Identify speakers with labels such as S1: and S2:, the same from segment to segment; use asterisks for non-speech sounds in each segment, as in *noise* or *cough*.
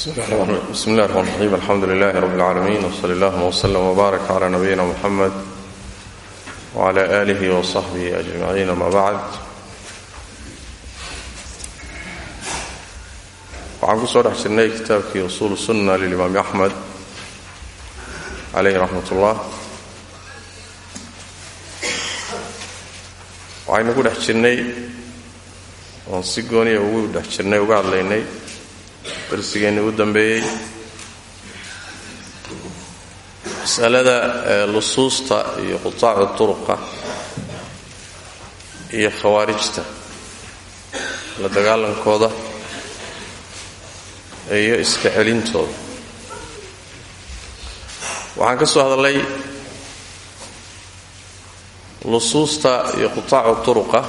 S1: bismi illahi raxmaan raxiim alxamdu lilahi rab اlcaalamiin wsali allahuma wslm wbaarak cla nabiyina muxamed wcla aalihi wsaxbihi ajmaciin ama bacd waxaan ku soo dhex jirnay kitaabkii usuul sunna lilimaami axmed calayhi raxmat ullah waxaynu ku dhex jirnay oon si gooniya ugu dhex jirnay uga hadlaynay darsigeenni u dambeeyey. Masalada lusuusta iyo qutaacu turuqa iyo khawaarijta la dagaalankooda iyo iska celintooda. Waxaan ka soo hadalnay lusuusta iyo qutaacu turuqa.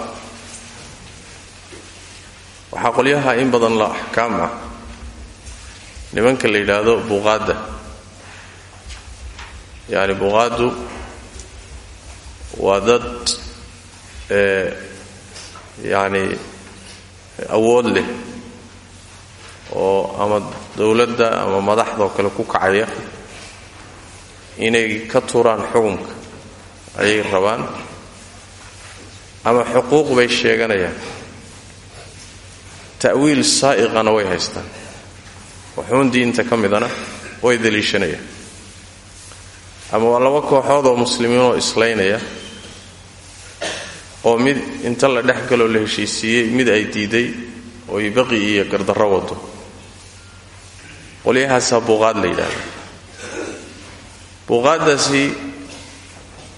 S1: Waxaa qolyaha in badan la axkaam ah nimanka la yidhaahdo buqaadda. Yacni buqaaddu waa dad yacni awood leh oo ama dowladda ama madaxda oo kale ku kacaya inay ka turaan xukunka. Ayay rabaan ama xuquuq bay sheeganayaan. Ta'wiil saa'iqana way haystaan waxuun diinta ka midana way daliishanayaan ama waa laba kooxood oo muslimiinoo islaynaya oo mid inta la dhex galoo la heshiisiiyey mid ay diiday oy baqi iyo gardarro wado qolyahaasaa buuqaad la yidhaahda buuqaaddaasi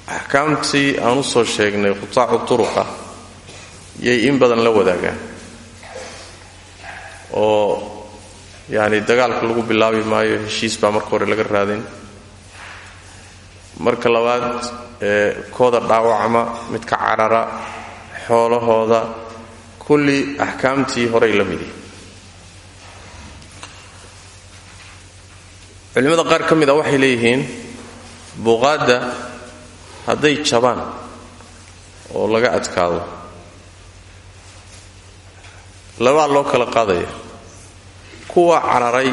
S1: axkaamtii aan u soo sheegnay qutaacu turuqa yay in badan la wadaagaan oo yacni dagaalka lagu bilaabi maayo heshiis baa marka hore laga raadin. Marka labaad kooda dhaawacma midka carara xoolahooda kulli axkaamtii horay la midi. Culimmada qaar ka mid a waxay leeyihiin buuqaadda hadday jabaan oo laga adkaado. Labaa loo kala qaadaya kuwa cararay.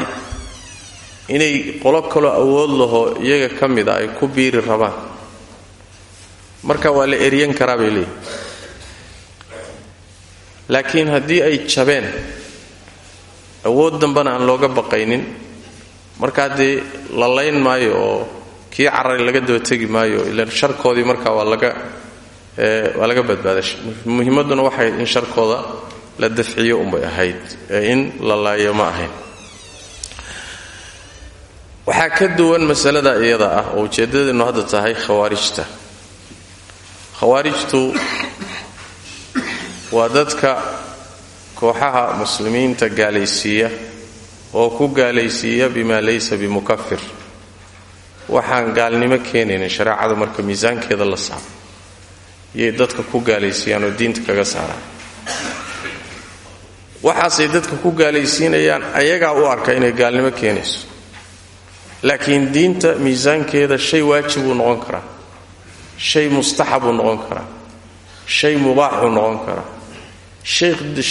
S1: Inay qolo kaloo awood laho iyaga ka mida ay ku biiri rabaan. Marka waa la eryan karaa bay leeyihiin laakiin haddii ay jabeen awood dambana aan looga baqaynin. Markaa dee la layn maayo oo kii cararay laga daba tegi maayo ilan sharkoodii marka waa laga waa laga badbaaday muhimadduna waxay in sharkooda la dafciyo unbay ahayd ee in la laayo ma ahayn. Waxaa ka duwan masalada iyada ah oo ujeeddadeennu hadda tahay khawaarijta. Khawaarijtu waa dadka kooxaha muslimiinta gaalaysiiya oo ku gaalaysiiya bimaa laysa bimukafir waxaan gaalnimo keenaynin shareecada marka miisaankeeda la saaro yay dadka ku gaalaysiiyaan oo diinta kaga saaraan waxaasay dadka ku gaalaysiinayaan ayagaa u arka inay gaalnimo keenayso. Laakiin diinta miisaankeeda shay waajibuu noqon karaa shay mustaxabuu noqon karaa shay mubaaxuu noqon karaa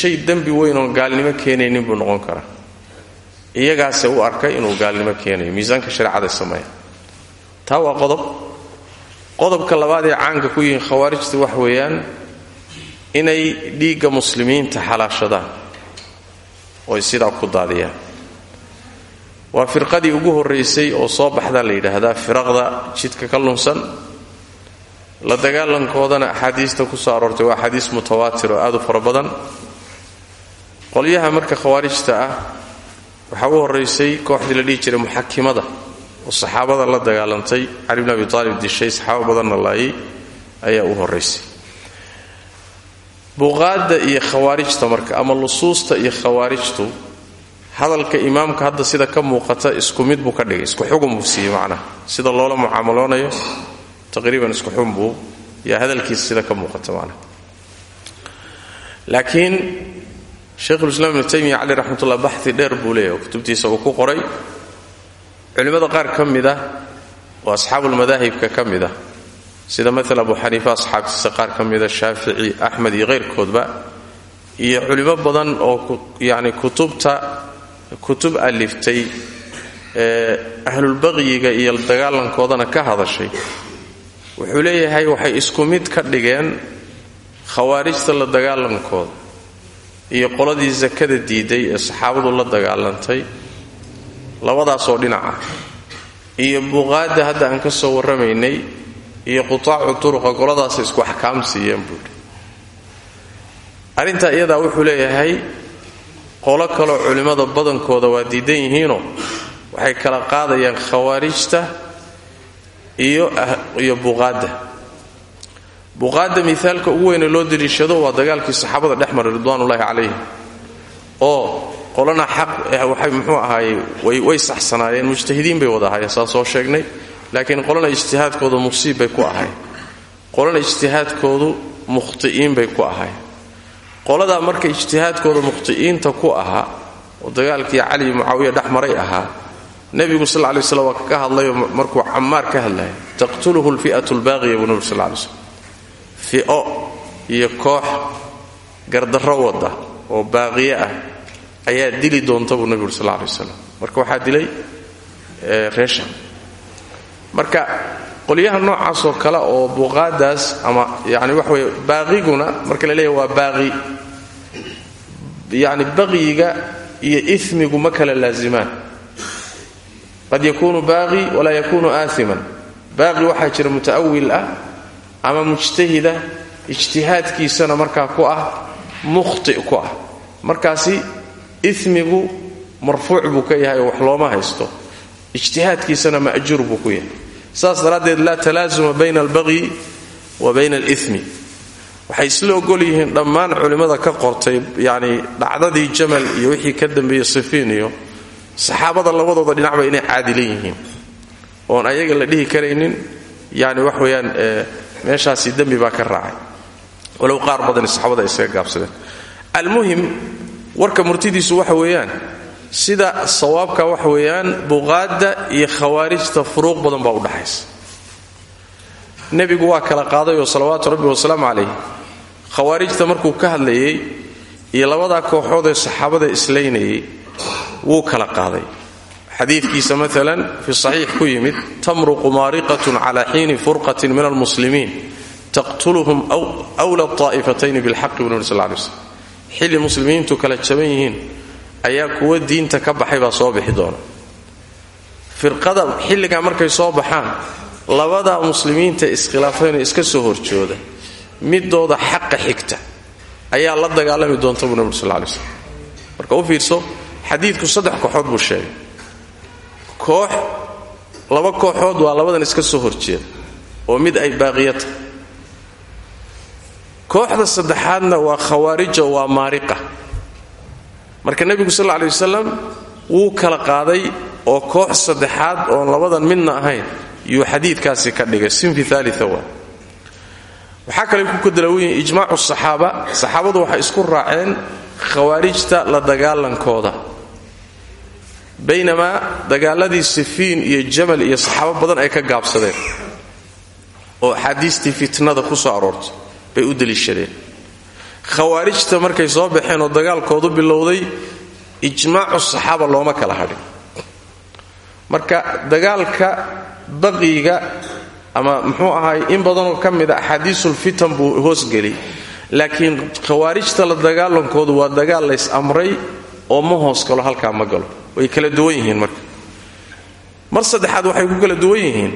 S1: shay dembi weyn oon gaalnimo keenaynin buu noqon karaa iyagaase u arkay inuu gaalnimo keenayo. Miisaanka shareecada sameeya taa waa qodob. Qodobka labaad ee caanka ku yihiin khawaarijta wax weeyaan inay dhiigga muslimiinta xalaashadaan oy sidaa ku daadiyaan. Waa firqadii ugu horraysay oo soo baxdaa la yidhaahdaa firaqda jidka ka lunsan. La dagaalankoodana axaadiista ku soo aroortay waa axaadiis mutawaatir oo aad u fara badan. Qolyaha marka khawaarijta ah waxaa u horraysay kooxdii la dhihi jiray muxakimada oo saxaabada la dagaalantay cali bn abi taalib dishay saxaabo badanna laayay ayaa u horraysay buqaadda iyo khawaarijta marka ama lusuusta iyo khawaarijtu hadalka imaamka hadda sida ka muuqata isku mid buu ka dhigay isku xugun buu siiyey macnaha. Sida loola mucaamaloonayo taqriiban isku xun buu yaa hadalkiisa sida ka muuqata macnaha. Laakiin sheikhulislaam ibnu taymiya cali raxmatullah baxi dheer buu leeyahy oo kutubtiisa uu ku qoray. Culimmada qaar ka mid ah oo asxaabulmadaahibka ka mid ah sida maala abu xaniifa asxaabtiisa qaar ka mida shaafici axmed iyo kayrkoodba iyo culimo badan oo yani kutubta kutub aliftay ee ahlulbaqyiga iyo dagaalankoodana ka hadashay. Wuxuu leeyahay waxay isku mid ka dhigeen khawaarijta la dagaalankooda iyo qoladii sakada diiday ee saxaabadu la dagaalantay labadaasoo dhinac ah iyo buqaadda hadda aan ka soo warramaynay iyo qutaacu turuqa qoladaasay isku axkaam siiyeen buuhi arrintaa wuxuu leeyahay qolo kaloo culimmada badankooda waa diidan yihiinoo waxay kala qaadayaan khawaarijta iyo buqaadda. Buqaadda miaalka ugu weyne loo daliishado waa dagaalkii saxaabada dhex maray ridwaanullaahi calayhim oo qolana xaq waxay muxuu ahaaye way saxsanaayeen mujtahidiin bay wada ahaayeen saa soo sheegnay laakiin qolana ijtihaadkoodu musiib bay ku ahayn qolana ijtihaadkoodu mukhti'iin bay ku ahayn qoladaa marka ijtihaadkooda mukhti'iinta ku ahaa oo dagaalkii cali mucaawiya dhex maray ahaa nebigu sal lay slam waa ka hadlayo markuu cammaar ka hadlaya taqtuluhu lfi'atu lbaaqiya buu nebigu sal lay slm fi'o iyo koox gardarro wada oo baaqiye ah ayaa dili doonta buu nebigu sal lay marka waxaa dilay reesha marka qolyaha noocaasoo kale oo buqaadaas ama yani waxa weye baaqiguna marka la leeyahy waa baaqi. Yani baqyiga iyo imigu ma kala laazimaan. Qad yakunu baaqi walaa yakunu aaiman baaqi waxaa jira muta'awil ah ama mujtahida ijtihaadkiisana markaa ku ah mukhti ku ah. Markaasi imigu marfuuc buu ka yahay oo wax looma haysto. Ijtihaadkiisana ma'juur buu ku yahay saas daraaddeed laa talaasuma bayna albaqyi wa bayna alimi waxay isla ogol yihiin dhammaan culimmada ka qortay yacni dhacdadii jamal iyo wixii ka dambeeyey sifiin iyo saxaabada labadooda dhinacba inay caadilan yihiin. Oon ayaga la dhihi karaynin yani wax weeyaan meeshaasi dembi baa ka raacay. Walow qaar badani saxaabada isaga gaabsadeen. Almuhim warka murtidiisu waxa weeyaan sida sawaabka waxa weeyaan buqaadda iyo khawaarijta furuuq badan baa u dhaxaysa. Nebigu waa kala qaadayoo salawaatu rabbi wasalaamu calayh khawaarijta markuu ka hadlayay iyo labadaa kooxood ee saxaabada islaynayay wuu kala qaaday. Xadiidkiisa maalan fi saxiix ku yimid tamruqu maariqatun cala xiini furqatin min almuslimiin taqtuluhum wla aa'ifatayni bilxaqi buu nabi sal lay slm xilli muslimiintu kala jaban yihiin ayaa kuwa diinta ka baxay baa soo bixi doona. Firqada xilligaa markay soo baxaan labada muslimiinta iskhilaafayno iska soo horjooda midooda xaqa xigta ayaa la dagaalami doonta buu nabi sal lay marka u fiirso xadiidku saddex kooxood buu sheegay. Koox laba kooxood waa labadan iska soo horjeeda oo mid ay baaqiyata kooxda saddexaadna waa khawaarija waa maariqa marka nebigu sal ley wasalam wuu kala qaaday oo koox saddexaad oon labadan midna ahayn. Yuu xadiidkaasi ka dhigay. Sinfi aalia waa. Waxaa kale ku kadalawan yihiin ijmaacu saxaaba. Saxaabadu waxay isku raaceen khawaarijta la dagaalankooda. Baynamaa dagaaladii sifiin iyo jamal iyo saxaabo badan ay ka gaabsadeen oo axaadiistii fitnada ku soo aroortay bay u deliishadeen khawaarijta markay soo baxeen oo dagaalkoodu bilowday ijmaacu saxaaba looma kala hadhin. Marka dagaalka baqiga ama muxuu ahaay in badanoo ka mida axaadiisulfitan buu hoosgeli laakiin khawaarijta la dagaalankoodu waa dagaal lays amray oo ma hoos galo halkaa ma galo. Way kala duwan yihiin marka. Mar saddexaad waxay ku kala duwan yihiin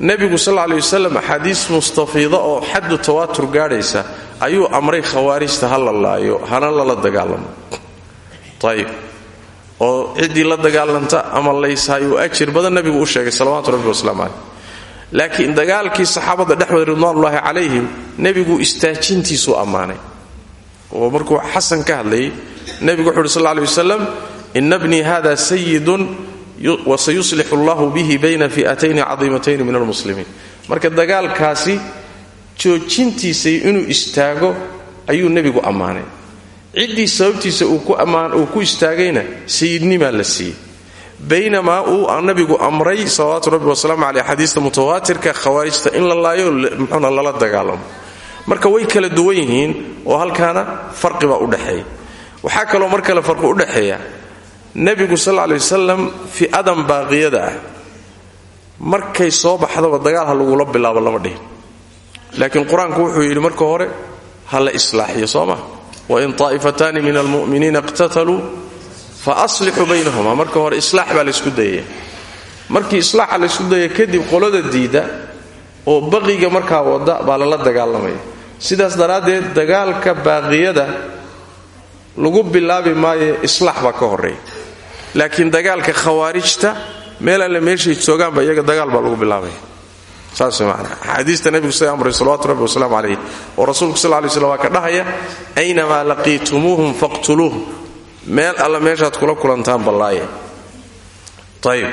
S1: nebigu sal aley wasalam axaadiis mustafiida oo xaddu tawaatur gaadhaysa ayuu amray khawaarijta ha la laayo hana lala dagaalamo. Ayib oo ciddii la dagaalanta ama layshaayuu ajir badan nebigu u sheegay salawaatu rabbi caleyh laakiin dagaalkii saxaabada dhexmada ridwaanullaahi calayhim nebigu istaajintiisuu ammaanay. Oo markuu xasan ka hadlayay nebigu wuxu uhi sal aley wasalam ina hada sayidun wasayuslixu allahu bihi bayna fi'atayni cadiimatayni min almuslimiin marka dagaalkaasi joojintiisay inuu istaago ayuu nebigu ammaanay. Ciddii sababtiisa uu ku istaagayna sayidnimaa la siiyey. Baynamaa uu nabigu amray salawaatu rabbi wasalaamu caleyh xadiista mutawaatirka khawaarijta in la laayo muxuuna lala dagaalamo. Marka way kala duwan yihiin oo halkaana farqibaa udhexeeya waxaa kaloo mar kale farqi udhexeeya nebigu sal alay wasalam fi'adan baaqiyada ah. Markay soo baxdaba dagaal ha lagula bilaabo lama dhihin. Laakiin qur'aanku wuxuu yidhi marka hore ha la islaaxiyo soo ma? Wain taa'ifataani min almu'miniina iqtataluu fa aslixuu baynahuma. Marka hore islaax baa laysku dayaya markii islaaxa laysku daya kadib qolada diida oo baqiga markaa wada baa lala dagaalamaya sidaas daraaddeed dagaalka baaqiyada lagu bilaabi maayo islaax baa ka horreeya laakiin dagaalka khawaarijta meel alle meeshay joogaanba iyaga dagaal baa lagu bilaabaya saas maanaa axaadiista nebigu sida amray salawatu rabbi wasalaamu calayh oo rasuulku sal lay waa ka dhahaya aynamaa laqiitumuuhum faqtuluuhum meel alle meeshaad kula kulantaan ballaaya ayib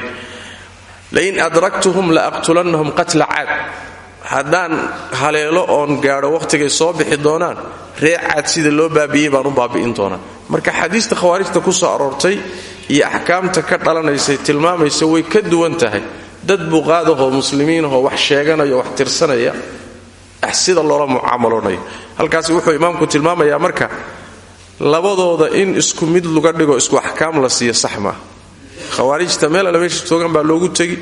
S1: lain adraktuhum la aqtulannahum qatla caad. Haleelo oon gaadho wakhtigay soo bixi doonaan ree caad sida loo baabi'iyey baan u baabi'in doonaa. Marka xadiista khawaarijta ku soo aroortay iyo axkaamta ka dhalanaysay tilmaamaysa way ka duwan tahay. Dad buqaadahoo muslimiinahoo wax sheeganaya wax tirsanaya sida loola mucaamaloonayo halkaasi wuxuu imaamku tilmaamayaa marka labadooda in isku mid laga dhigo isku axkaam la siiyo sax maaha meel alle meesha joogan baa loogu tegi.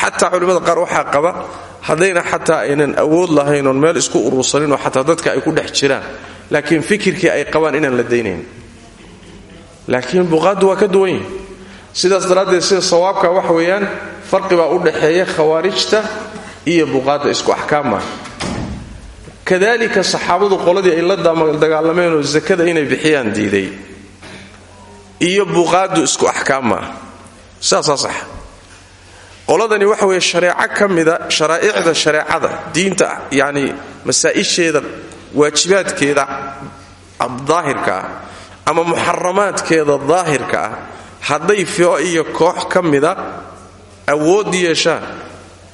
S1: Xataa culimmada qaar waxaa qaba haddayna xataa aynan awood lahayn meel isku urursaninoo xataa dadka ay ku dhex jiraan. Laakiin fikirkii ay qabaan inaan la daynayn laakiin buqaaddu waa ka duwan sidaas daraaddeed sida sawaabka waxa weeyaan farqi baa u dhaxeeya khawaarijta iyo buqaadda isku axkaam maaha kadalika saxaabadu qoladii ay la dagaalameenoo sakada inay bixiyaan diiday iyo buqaaddu isku axkaam maaha saasaa saxa qoladani waxa weeye shareeco ka sharaa'icda shareecada diinta yacni masaa'isheeda waajibaadkeeda daahirka ah ama muxaramaadkeeda daahirka ah hadday fio iyo koox ka mida awood yeeshaan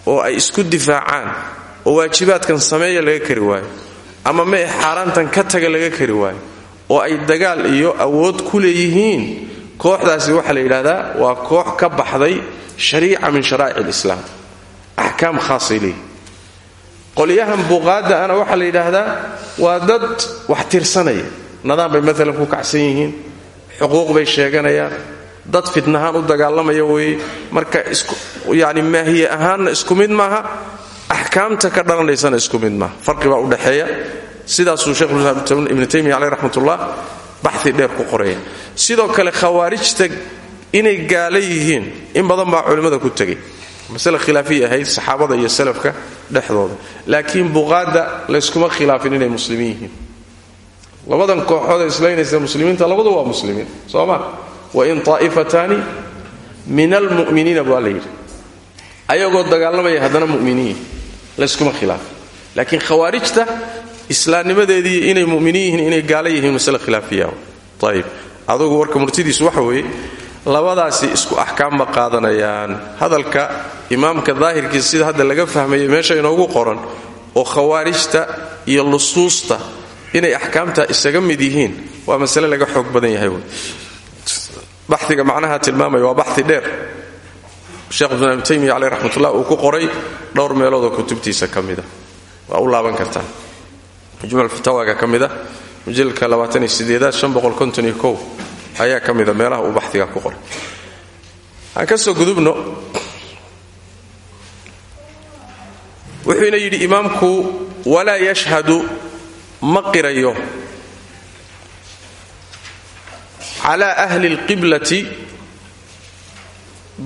S1: oo ay isku difaacaan oo waajibaadkan sameeya laga kari waayo ama mee xaaraantan ka taga laga kari waayo oo ay dagaal iyo awood ku leeyihiin kooxdaasi waxaa la yidhahdaa waa koox ka baxday shariica min sharaa'ic alislaam axkaam khaasay leeyihiin qolyahan buqaadda ana waxaa la yidhaahdaa waa dad wax tirsanaya nadaan bay maalan ku kacsan yihiin. Xuquuq bay sheeganayaan. Dad fitnahaan u dagaalamaya weeye. Marka yani maahiye ahaanna isku mid maaha. Axkaamta ka dhalanaysana isku mid maaha. Farqi baa udhaxeeya sidaasuu shekhulislaam ibnu taymiya caleyh raxmatullah baxi dheer ku qoraya sidoo kale khawaarijta inay gaala in badan baa culimmada ku tegay masale khilaafiya ahayd saxaabada iyo salafka dhexdooda. Laakiin buqaadda layskuma khilaafin inay muslimiin yihiin labadan kooxood islaynaysa muslimiinta labadu waa muslimiin soo ma wain taa'ifataani min almu'miniina baa ayagoo dagaalamaya haddana mu'miniin layskuma khilaafin laakiin khawaarijta islaamnimadeedii inay muminiin yihiin inay gaala yihiin masale khilaafiya. Ayib adugu warka murtidiisu waxa weeye labadaasi isku axkaam ma qaadanayaan. Hadalka imaamka daahirkiisa sida hadda laga fahmaya meesha inoogu qoran oo khawaarijta iyo lusuusta inay axkaamta isaga mid yihiin waa masale laga xoog badan yahay baxiga macnaha tilmaamaya waa baxi dheer. Sheekh ibn abi taymiya caleyh raxmatullah uu ku qoray dhowr meeloodoo kutubtiisa ka waa u laaban kartaa majmuuc fatawaaga ka mida mujalladka aad ayaa ka meelaha uu baxiga ku qoray. Aan ka soo gudubno wuxuuna yidhi imaamku walaa yashhadu ma qirayo. Calaa ahli lqiblati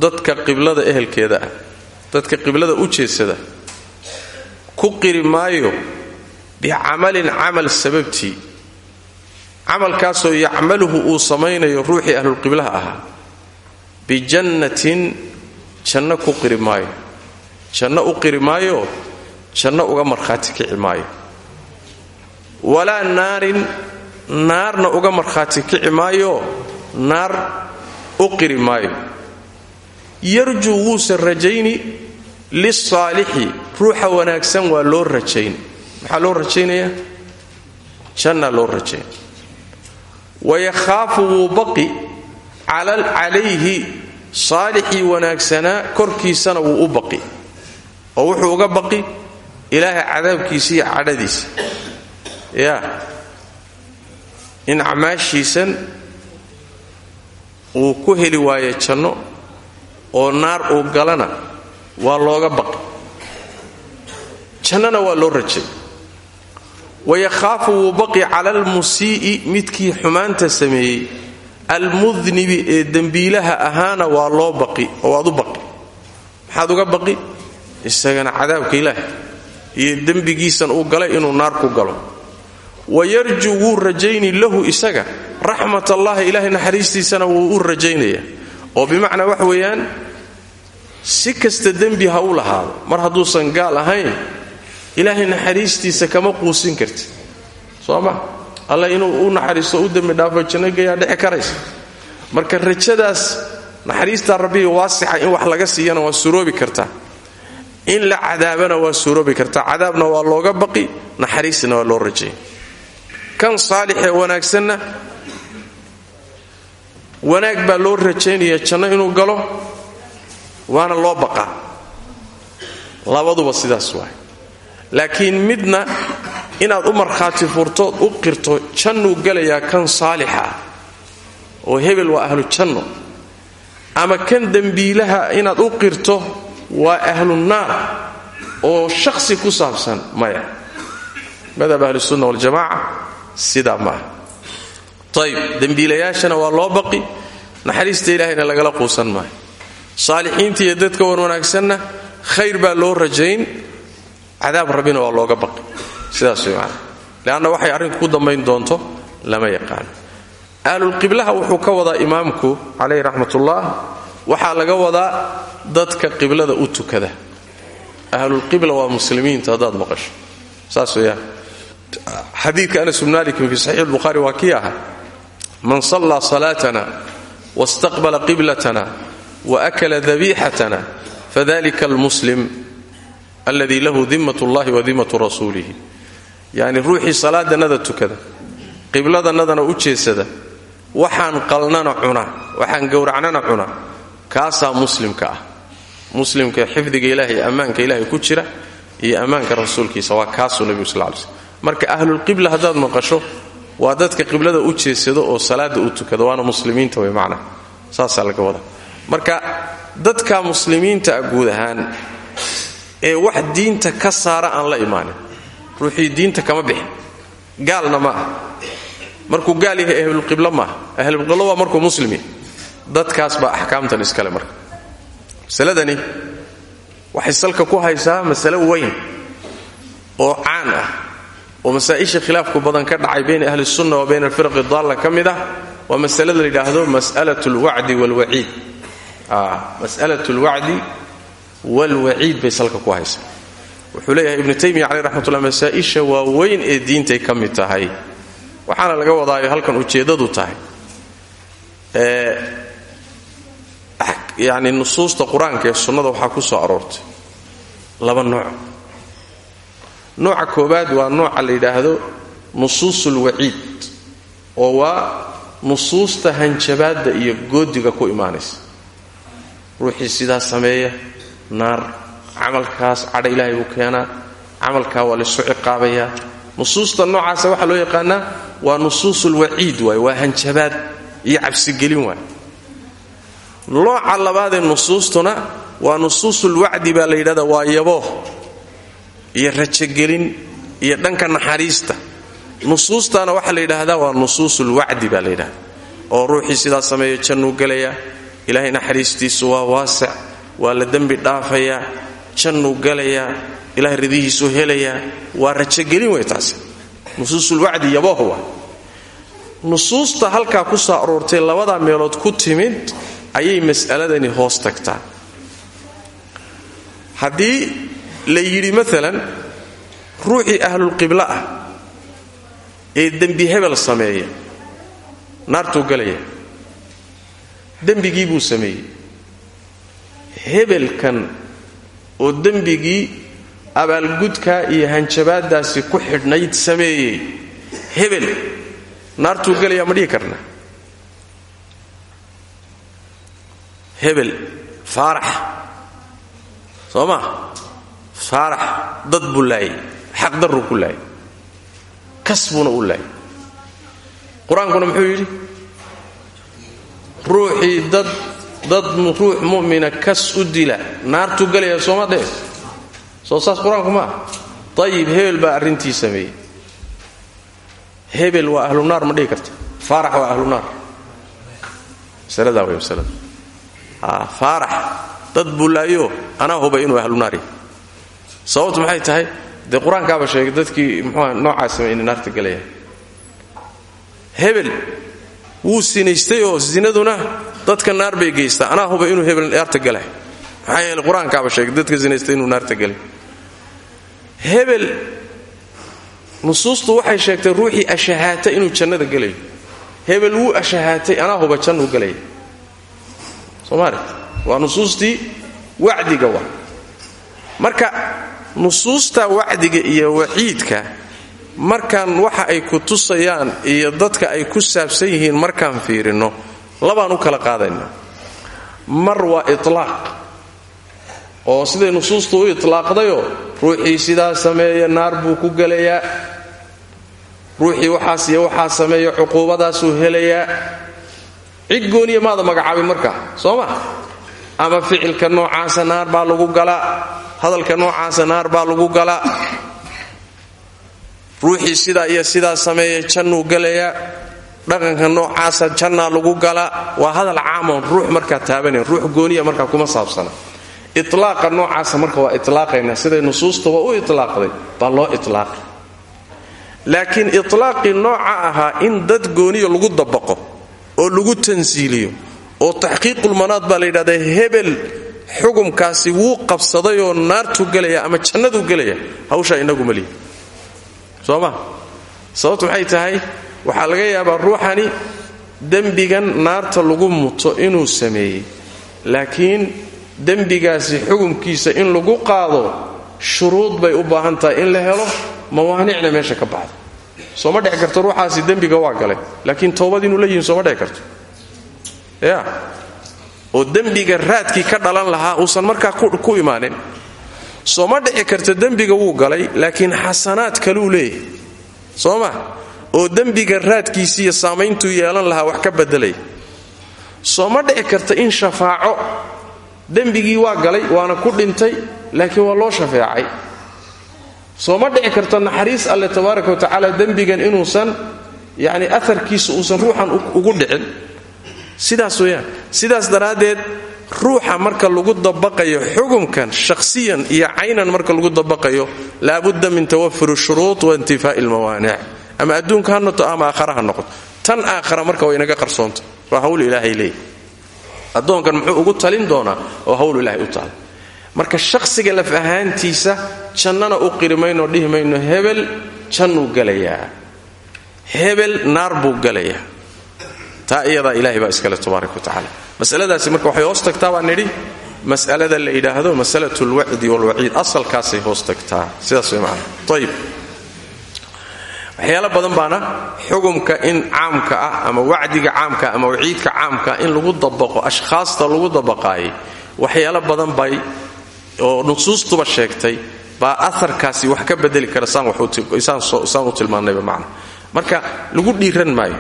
S1: dadka qiblada ehelkeeda ah dadka qiblada u jeedsada ku qiri maayo bicamalin camal sababtii camalkaasoo yacmaluhu uu samaynayo ruuxii ahlulqiblaha ahaa bijannatin janno ku qiri maayo. Janno u qiri maayo janno uga markhaati kici maayo walaa naarin naarna uga markhaati kici maayo naar u qiri maayo. Yarjuu wuusan rajayni lisaalixi ruuxa wanaagsan waa loo rajayn. Maxaa loo rajaynayaa jannaa loo rajayn. Wayakhaafu wuu baqi calayhi saalixii wanaagsanaa korkiisana wuu u baqi. Oo wuxuu uga baqi ilaahay cadaabkiisa iyo cadhadiisa yaa in acmaashiisan uu ku heli waayo janno oo naar uu galana waa looga baqi. Jannana waa loo rajay. Wayakhaafu wuu baqi cala almusii'i midkii xumaanta sameeyey. Almudnibi ee dembiilaha ahaana waa loo baqi oo waad u baqi. Maxaad uga baqi? Isagana cadaabka ilaahay. Iyo dembigiisan uu galay inuu naar ku galo wayarju wuu rajayni lahu isaga. Raxmat allahi ilaahay naxariistiisana wuu u rajaynaya. Oo bimacnaa wax weeyaan si kasta dembi ha u lahaado. Mar hadduusan gaal ahayn ilaahay naxariistiisa kama quusin karti. Soo ma? Alla inuu u naxariisto u dembi dhaafo marka rajadaas naxariistaa rabbiga waasixa in wax laga siiyana waa suroobi kartaa in la cadaabana waa suroobi kartaa cadaabna waa looga baqi naxariisna waa loo rajay kan saalixee wanaagsanna wanaag baa loo rajaynaya janno inuu galo waana loo baqaa. Labaduba sidaas waay laakiin midna inaad u markhaati furtood u qirto jannuu gelayaa kan saalixa oo hebel waa ahlu janno. Ama kan dembiilaha inaad u qirto waa ahlu naar oo shakhsi ku saabsan maya. Madhab ahlusunna waljamaaca sidaa maaha ayb dembiilayaashana waa loo baqi. Naxariista ilaahayna lagala quusan maayo saalixiinta iyo dadka wan wanaagsanna khayr baa loo rajayn. Cadaab rabbina waa looga baqi. Sidaas way maana leanna waxay arrinku ku dambayn doonto lama yaqaano ahlulqiblaha wuxuu ka wadaa imaamku calayhi raxmatullah waxaa laga wadaa dadka qiblada u tukada. Ahlulqibla waa muslimiinta haddaad maqasho. Saas weyaan xadiidka anas bn malikin fi saxiix lbukhaari waa kii ahaa man sallaa salaatana wastaqbala qiblatana waakala dabiixatana fadalika almuslim alladii lahu dimmat ullahi wa dimmatu rasuulihi. Yacni ruuxii salaadannada tukada qibladannadana u jeesada waxaan qalnana cuna waxaan gowracnana cuna kaasaa muslimka ah. Muslimka xifdiga ilahay ammaanka ilahay ku jira iyo ammaanka rasuulkiisa waa kaasuu nebigu sal lay marka ahlulqibla haddaad maqasho waa dadka qiblada u jeesado oo salaada u tukada waana muslimiinta way macnaha saasaa laga wadaa. Marka dadka muslimiinta ah guud ahaan ee wax diinta ka saara aan la imaanin ruuxii diinta kama bixin. Gaalna ma ah markuu gaal yahay ahlulqibla maaha ahlulqibla waa markuu muslim yahay dadkaas baa axkaamtan iskale marka. Masaladani waxay salka ku haysaa masale weyn oo caan ah oo masaa'isha khilaafku badan ka dhacay bayna ahli sunna wa bayna alfiraqi daalla ka mid ah waa masalada la yidhaahdo mas'alat lwacdi walwaciid mas'alat lwacdi walwaciid bay salka ku haysaa. Wuxuu leeyahay ibnu taymiya caleyh raxmatullah masaa'isha waaweyn ee diintay ka mid tahay. Waxaana laga wadaayo halkan ujeeddadu tahay. Yani nusuusta qur'aanka ee sunnada waxaa ku soo aroortay. Laba nooc nooca koobaad waa nooca la yidhaahdo nusuusul waciid oo waa nusuusta hanjabaadda iyo goodiga ku imaanaysa. Ruuxii sidaa sameeya naar camalkaas cadha ilaahay buu keenaa camalkaa waa laysu ciqaabayaa. Nusuusta noocaasa waxaa loo yaqaanaa waa nusuusul waciid waay waa hanjabaad iyo cabsigelin waay nooca labaadee nusuustuna waa nusuusul wacdi baa la yidhahda waa yabooh iyo rajogelin iyo dhanka naxariista. Nusuustana waxaa la yidhaahdaa waa nusuusul wacdi baa la yidhahda oo ruuxii sidaa sameeya jannuu gelayaa ilaahay naxariistiisu waa waasic waa la dembi dhaafayaa jannuu galayaa ilahay ridihiisuu helayaa waa rajogelin wey taasi. Nusuusul wacdi yabooh waa. Nusuusta halkaa ku soo aroortay labadaa meelood ku timid ayay mas'aladani hoos tagtaa. Haddii la yidhi maalan ruuxii ahlulqibla ah ee dembi hebel sameeya naartuu galaya. Dembigii buu sameeyey. Hebelkan oo dembigii abaalgudkaa iyo hanjabaadaasi ku xidhnayd sameeyey hebel naartuu galayaa ma dhihi karna. Hebel faarax. Soo maa faarax dad buu laayay xaqdarruu ku laayay kas buuna u laayay. Qur'aankuna muxuu yidhi ruuxii dad dad ruux mu'mina kas u dila naartuu gelaya sooma dheh soo saas qur'aanku ma ah ayib hebel baa arrintii sameeyey. Hebel waa ahlu naar ma dhihi karta faarax waa ahlu naar. Masaladaa way masalada dad buulaayo anaa hubay inuu ahlu naar yahay sababtu maxay tahay? Dee qur'aankaaba sheegay dadkii muxuuha noocaa sameeyey inay naarta hebel wuu sinaystay oo sinaduna dadka naar bay geystaa. Anaa hubay inuu hebel naarta galay. Maxaa yeele qur'aankaaba sheegay dadka sinaystay inuu naarta galay. Hebel nusuustu waxay sheegtay ruuxii ashahaata inuu jannada gelayo. Hebel wuu ashahaatay anaa huba jannuu gelaya somaali waa nusuustii wacdiga wa marka nusuusta wacdiga iyo waciidka markaan waxa ay ku tusayaan iyo dadka ay ku saabsan yihiin markaan fiirinno labaan u kala qaadaynaa mar waa itlaaq oo siday nusuustu u itlaaqdayoo ruuxii sidaa sameeya naar buu ku gelayaa ruuxii waxaas iyo waxaa sameeya cuquubadaasuu helayaa. Cid gooniya maada magacaabin markaa soo ma? Ama ficilka noocaasa naar baa lagu galaa hadalka noocaasa naar baa lagu galaa ruuxii sidaa iyo sidaa sameeya jannuu gelayaa dhaqanka noocaasa jannaa lagu galaa waa hadal caamoon ruux markaa taabanayn ruux gooniya markaa kuma saabsana. Itlaaqa noocaasa marka waa itlaaqayna. Siday nusuustuba u itlaaqday baa loo itlaaqay. Laakiin itlaaqii nooca ahaa in dad gooniya lagu dabaqo oo lagu tansiiliyo oo taxqiiqulmanaad baa la hebel xugumkaasi wuu qabsadayoo naartuu gelaya ama jannaduu gelaya hawshaa inagu malihi soo ma sababtu maxay tahay? Waxaa laga yaabaa ruuxani dembigan naarta lagu muto inuu sameeyey. Laakiin dembigaasi xugumkiisa in lagu qaado shuruud bay u baahan tahay in la helo mawaanicna meesha ka baxda sooma dheci karto ruuxaasi dembiga waa galay laakiin toobad inuu la yihiin sooma dheci karto. Ya oo dembiga raadkii ka dhalan lahaa uusan markaa ku imaanin. Sooma dhici karto dembiga wuu galay laakiin xasanaad kaluu leeyahay. Soo ma? Oo dembiga raadkiisiiyo saamayntuu yeelan lahaa wax ka bedelaya sooma dhici karta in shafaaco dembigii waa galay waana ku dhintay laakiin waa loo shafeecay. Sooma dhici karto naxariis alle tabaaraka watacaala dembigan inuusan yani aarkiisu uusan ruuxan ugu dhicin sidaas weyaan sidaas daraaddeed ruuxa marka lagu dabaqayo xugumkan shakhsiyan iyo caynan marka lagu dabaqayo laabudda min tawafuri shuruud wa intifaa'i lmawaanic ama adduunka ha noto ama aakhara ha tan aakhara marka way inaga qarsoonta waa hawl ilaahay leeyahy addoonkan muxuu ugu talin doonaa oo hawl ilaahay u taala marka shakhsiga laf ahaantiisa jannana u qiri mayno dhihi mayno hebel jannuu gelayaa hebel naar buu gelayaa taa iyadaa ilahay baa iskale tabaaraka wa tacaala. Masaladaasi marka waxay hoos tagtaa baan nidhi mas'alada la yidhaahdo masalat lwacdi walwaciid asalkaasay hoos tagtaa. Sidaas way macana ayib waxyaalo badan baana xugumka in caamka ah ama wacdiga caamka ama waciidka caamka in lagu dabaqo ashkhaasta lagu dabaqaayay waxyaalo badan bay oo nusuustuba sheegtay baa aarkaasi wax ka bedeli kara saan u tilmaannayba macna. Marka lagu dhiiran maayo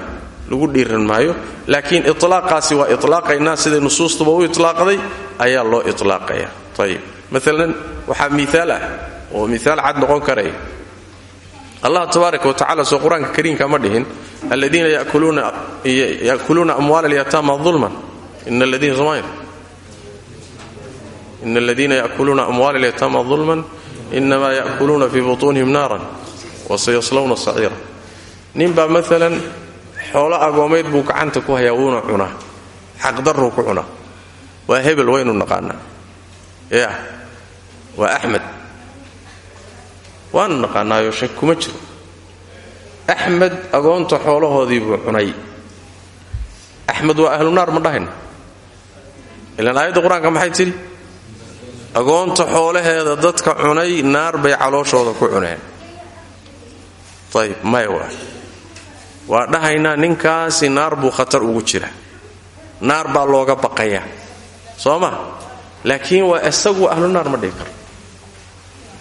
S1: lagu dhiiran maayo laakiin ilaaqaasi waa ilaaqaynaa siday nusuustuba u ilaaqday ayaa loo ilaaqaya ayib maalan waxaa miaal ah oo miaal cad noqon karaya allah tabaaraka wa tacala soo qur'aanka ma dhihin aladiina yakuluuna amwaala alyataama ulman in aladiina yakuluuna amwaala alyataama ulman inama yakuluuna fi butuunihim naaran wasayaslawna saciira ninbaa maalan xoolo agoomayd buu gacanta ku hayaa wuuna cunaa. Xaqdarruu ku cunaa. Waa hebel waynu naqaanaa. Ya waa axmed. Waanu naqaanaayo shak kuma jiro. Axmed agoonta xoolahoodii buu cunay. Axmed waa ahlu naar ma dhahayna ilaan aayadda qur'aanka maxay tidhi? Agoonta xoolaheeda dadka cunay naar bay calooshooda ku cuneen. Ayib maya waa dhahaynaa ninkaasi naar buu khatar ugu jira. Naar baa looga baqayaa. Soo ma? Laakiin waa isagu ahlu naar ma dhihi karo.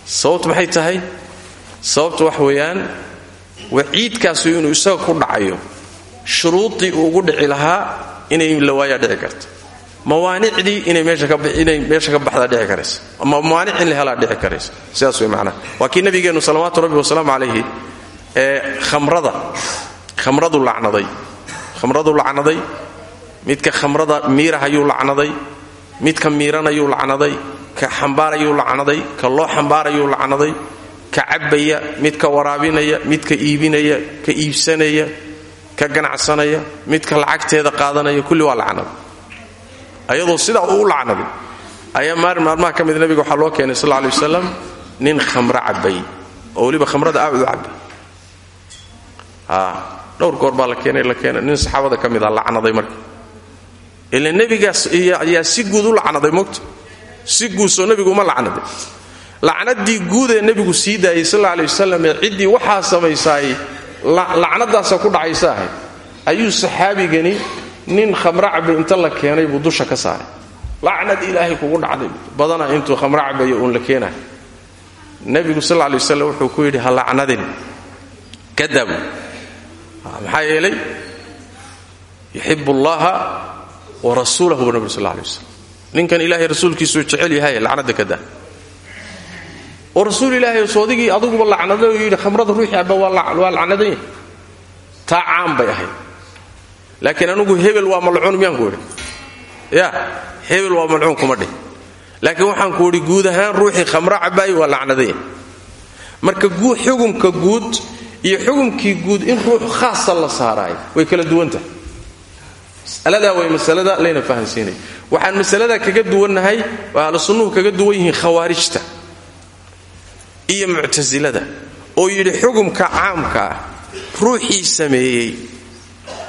S1: Sababtu maxay tahay? Sababtu wax weeyaan waciidkaasu inuu isaga ku dhacayo shuruudii uu ugu dhici lahaa inay la waayaa dhici karta mawaanicdii inay meesha ka baxdaa dhici karaysa ama mawaanic in la helaa dhici karaysa sidaas way macnaha waa kii nabigeennu salawaatu rabbi wasalaamu calayhi ee khamrada khamradu lacnaday. Khamradu lacnaday. Midka khamrada miirahayuu lacnaday. Midka miiranayuu lacnaday. Ka xambaarayuu lacnaday. Ka loo xambaarayuu lacnaday. Ka cabbaya midka waraabinaya midka iibinaya ka iibsanaya ka ganacsanaya midka lacagteeda qaadanaya kulli waa lacnada ayadoo sidaa uu lacnaday. Ayaa maalin maalmaha ka mid nabiga waxaa loo keenay sal lay wasalam nin khamro cabbay. Oo weliba khamrada aad u dhowr goor baa la keenay la keenay. Nin saxaabada ka mid a lacnaday marka. Ila nebigaas ayaa si guud lacnaday mogta si guudsoo nebigu uma lacnaday. Lacnadii guud ee nebigu sii daayay sal alla alay wasalam ee ciddii waxaa samaysaay lacnadaasa ku dhacaysaahay ayuu saxaabigani nin khamro cabay inta la keenay buu dusha ka saaray. Lacnad ilaahay kugu dhacday. Badana intuu khamro cabayo uun la keenahay nebigu sal lay wasalam wuxuu ku yidhi ha lacnadin. Kadabu maxaa yeelay yuxibu allaha wa rasuulahu buu nabig sal lay waslam ninkan ilaahay rasuulkiisuu jecel yahay lacnada kada oo rasuul ilaahay soodigii aduguba lacnaday oo yidhi khamrada ruuxii abba waa lacnadan yahay. Taa caan bay ahayd. Laakiin anugu hebel waa malcuun miyaan ku idhi ya hebel waa malcuun kuma dhih laakiin waxaan ku idhi guud ahaan ruuxii khamro cabaayo waa lacnadan yahay. Marka xugumka guud iyo xugumkii guud in ruux khaasa la saaraay. Way kala duwantahay. Masaladaa way masalada layna fahansiinaya waxaan masaladaa kaga duwannahay oo ahlu sunnuhu kaga duwan yihiin khawaarijta iyo muctasilada oo yidhi xugumka caamka ah ruuxii sameeyey.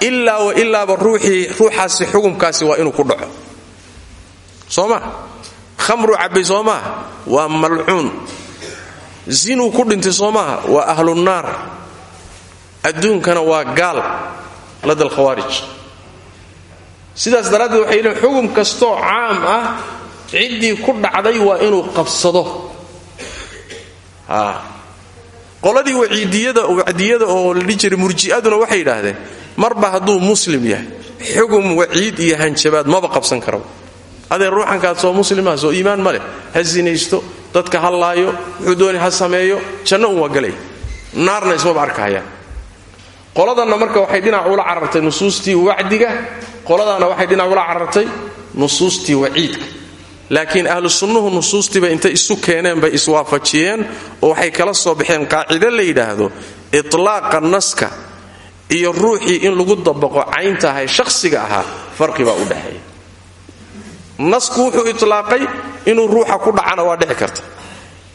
S1: Ilaa wa ilaaba ruuxii ruuxaasi xugumkaasi waa inuu ku dhaco. Soo maa khamruu cabbay soo maaha waa malcuun. Ku dhintay soo maaha waa ahlunaar adduunkana waa gaal lada alkhawaarij sidaas daraaddeed waxay yidhiin xugum kastoo caam ah ciddii ku dhacday waa inuu qabsado. Qoladii wacdiyada oo la murji'aduna waxay yidhaahdeen marba hadduu muslim yahay xugum waciid iyo hanjabaad maba qabsan karaba adee ruuxankaad soo muslimaa soo iimaan ma leh ha sinaysto dadka ha laayo wuxuu dooni ha sameeyo janno un waa galay. Naarna ismaba arkahayaan qoladanna marka waxay dhinac ula carartay nusuustii wacdiga. Qoladaana waxay dhinac ula carartay nusuustii waciidka. Laakiin ahlu sunnuhu nusuustiiba intay isu keeneen bay iswaafajiyeen oo waxay kala soo baxeen qaacido la yidhaahdo itlaaqa naska iyo ruuxii in lagu dabaqo cayntahay shakhsiga ahaa farqi baa u dhexeeya. Nasku wuxuu itlaaqay inuu ruuxa ku dhacana waa dhici karta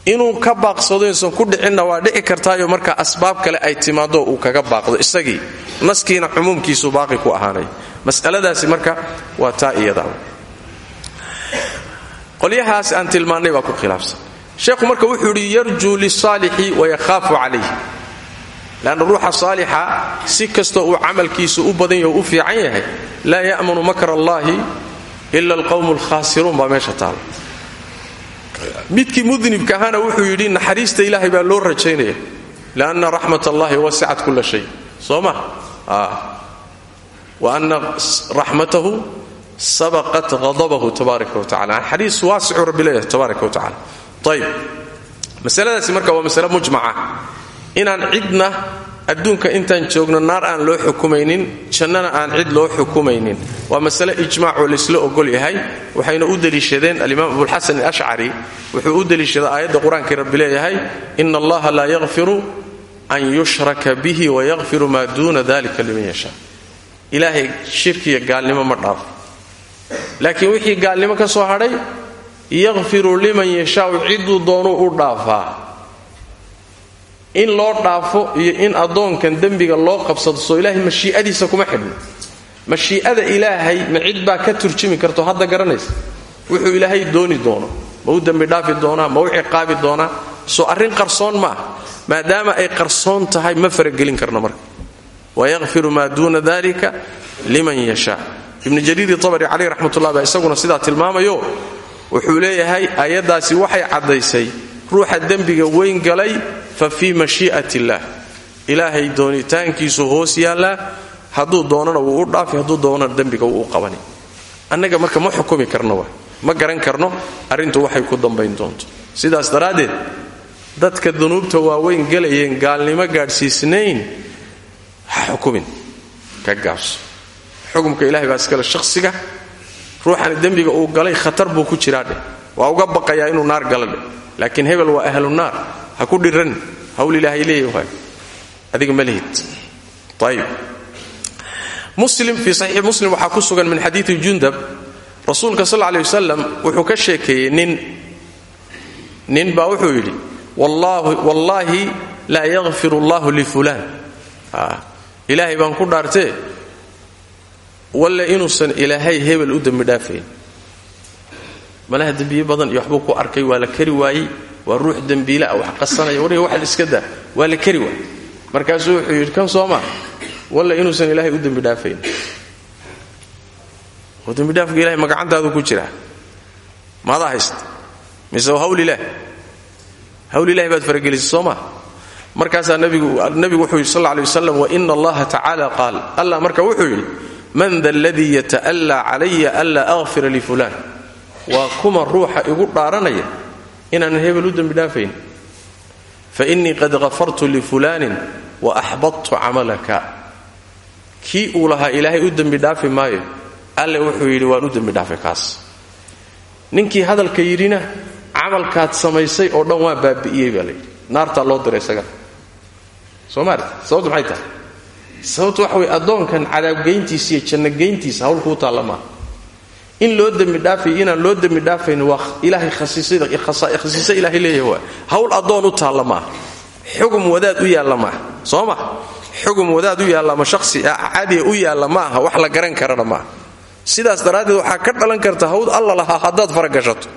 S1: inuu ka baaqsado insan ku dhicinna waa dhici kartaayo marka asbaab kale ay timaado uu kaga baaqdo. Isagii naskiina cumuumkiisu baaqi ku ahaanay. Masaladaasi marka waa taa iyada qolyahaas aan tilmaannay baa ku khilaafsan. Sheekhu marka wuxuu yidhi yarjuu lisaalixi wayakhaafu calayh leanna ruuxa saalixa si kastoo uu camalkiisu u badan yaho u fiican yahay laa ya'manu makr allaahi ila alqowmu alkhaasiruun baa meesha taala midkii mudnibka ahaana wuxuu yidhi naxariista ilaahay baa loo rajaynaya lianna raxmat allahi wasicat kulla shay. Soo ma? Wa anna raxmatahu sabaqat hadabahu tabaaraka watacala xadiis waasicuu rabbi leeyahay tabaaraka wa tacala ayib masaladaasi marka waa masale mujmaca. Inaan cidna adduunka intaan joogno naar aan loo xukumaynin jannana aan cid loo xukumaynin. Waa masale ijmaacoo laysla ogol yahay waxayna u deliishadeen alimaam abulxasan alashcari wuxuu u deliishaday aayadda qur'aankii rabbi leeyahay ina allaha laa yakfiru an yushraka bihi wayakfiru maa duuna dalika liman yashaa. Ilaahay shirkiya gaalnimo ma dhaafo laakiin wixii gaalnimo ka soo hadhay yakfiru liman yashaau ciduu doonuu u dhaafaa in loo dhaafo iyo in addoonkan dembiga loo qabsado soo ilaahay mashii'adiisa kuma xidhno. Mashii'ada ilaahay ma cid baa ka turjumi karto hadda garanaysa. Wuxuu ilaahay dooni doono ma u dembi dhaafi doonaa ma u ciqaabi doonaa soo arrin qarsoon ma ah maadaama ay qarsoon tahay ma faragelin karno marka. Wayakfiru maa duuna dalika liman yashaa. Ibnu jariiri tabari caleyh raxmatullah baa isaguna sidaa tilmaamayo wuxuu leeyahay ayaddaasi waxay caddaysay ruuxa dembiga weyn galay fa fii mashii'at illaah ilaahay doonitaankiisu hoos yaallaa hadduu doonana wuu u dhaafi hadduu doonana dembiga wuu qabani. Annaga marka ma xukumi karno wa ma garan karno arrintu waxay ku dambayn doonto. Sidaas daraaddeed dadka dunuubta waaweyn gelayeen gaalnimo gaadhsiisnayn ha ka gaabso. Xukumka ilahay baa iskale shaqsiga ruuxani dembiga uu galay khatar buu ku jiraa dheh waa uga baqayaa inuu naar gala laakiin hebel waa ahlu naar ha ku dhiran hawl ilaahay leeyahay adiga ma lihid. Muslim fii saxiixi muslim waxaa ku sugan min xadiidi jundab. Rasuulka sal aley wasalam wuxuu ka sheekeeyey nin. Nin baa wuxuu yidhi wallaahi laa yakfir allahu lifulaan ilaahay baan ku dhaartee walle inuusan ilaahay hebel u dembi dhaafayn malaha dembiye badan iyo waxbuu ku arkay waa la kari waayey waa ruux dembiila wax qasanaya warya waxan iska daa waa la kari waayey. Markaasuu wuxuu yidhi kan soo maa walle inuusan ilaahay u dembi dhaafayn. Oo dembidhaafka ilahay magacantaadu ku jiraa. Maadaa haysta. Mise hawlilah hawlilahi baad faragelisay soo maa markaasaa nebigu wuxuu yidhi sal lla alay wasalam allaha tacaala qaal allah marka wuxuu yidhi man da aladii yata'allaa calaya anlaa akfira lifulaan waa kuma ruuxa igu dhaaranaya inaanan hebel u dembidhaafayn fainii qad hafartu lifulaanin wa axbadtu camalaka. Kii uu lahaa ilaahay u dembidhaafi maayo alle wuxuu yidhi waan u dembidhaafay kaas. Ninkii hadalka yidhina camalkaad samaysay oo dhan waa baabi'iyey baa layidhi naartaa loo diray isaga. Soo maarta sababtu maxay tahay? Sababtu waxa weye addoonkan cadaabgeyntiisa iyo taalla maaha in loo dembidhaafayo inaan loo dembidhaafayn waa ilaahay khasiise ilaahay leeyahay waa hawl addoon u taalla maaha xugum wadaad u yaalla maaha xugum wadaad u yaalla ama shaqsi u yaalla wax la garan karana maaha sidaas daraaddeed waxaa ka dhalan karta hawd alla lahaa haddaad faragashato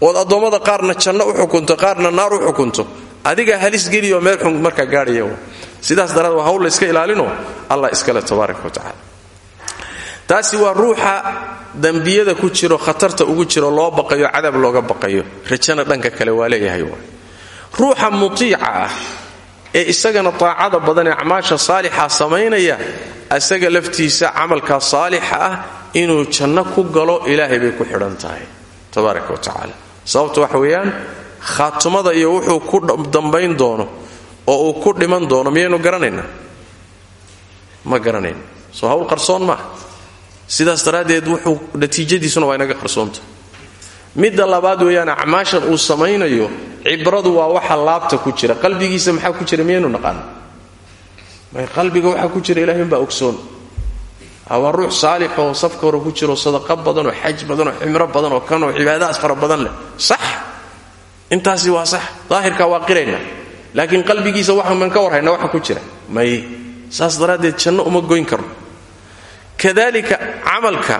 S1: ood addoommada qaarna janno u xukunto qaarna naar u xukunto. Adigaa halis geliyo meel xun markaa gaadhaya sidaas daraaddeed waa hawl iska ilaalino. Allah iskale tabaaraka wa tacala taasi waa ruuxa dembiyada ku jiro khatarta ugu jiro loo baqayo cadaab looga baqayo. Rajana dhanka kale waa leeyahay ruuxa mutiica ah ee isagana taacada badan ee acmaasha saalixa samaynaya isaga laftiisa camalkaa saalixa ah inuu janno ku galo ilaahay bay ku xidhan tahay. Tabaaraka wa tacaala. Sababta waxa iyo wuxuu ku dambayn doono oo uu ku dhiman doono miyaynu garanaynaa? Ma garanayno soo hawl qarsoon maaha sidaas daraaddeed wuxuu natiijadiisuna waa inaga qarsoonta midda labaad weeyaan acmaashan uu samaynayo cibradu waa waxa laabta ku jira. Qalbigiisa maxaa ku jira miyaynu naqaano may qalbiga waxaa ku jira ilahay unbaa ogsoon. Waa ruux saalix oo safka hore ku jiro sadaqa badan oo xaj badan oo cimro badan oo kanoo cibaadahaas fara badan leh. Sax. Intaasi waa sax. Daahirkaa waa qirayna. Laakiin qalbigiisa waxaan ka warhaynaa waxa ku jira. May. Saas daraaddeed janno uma goyn karno kadalika camalka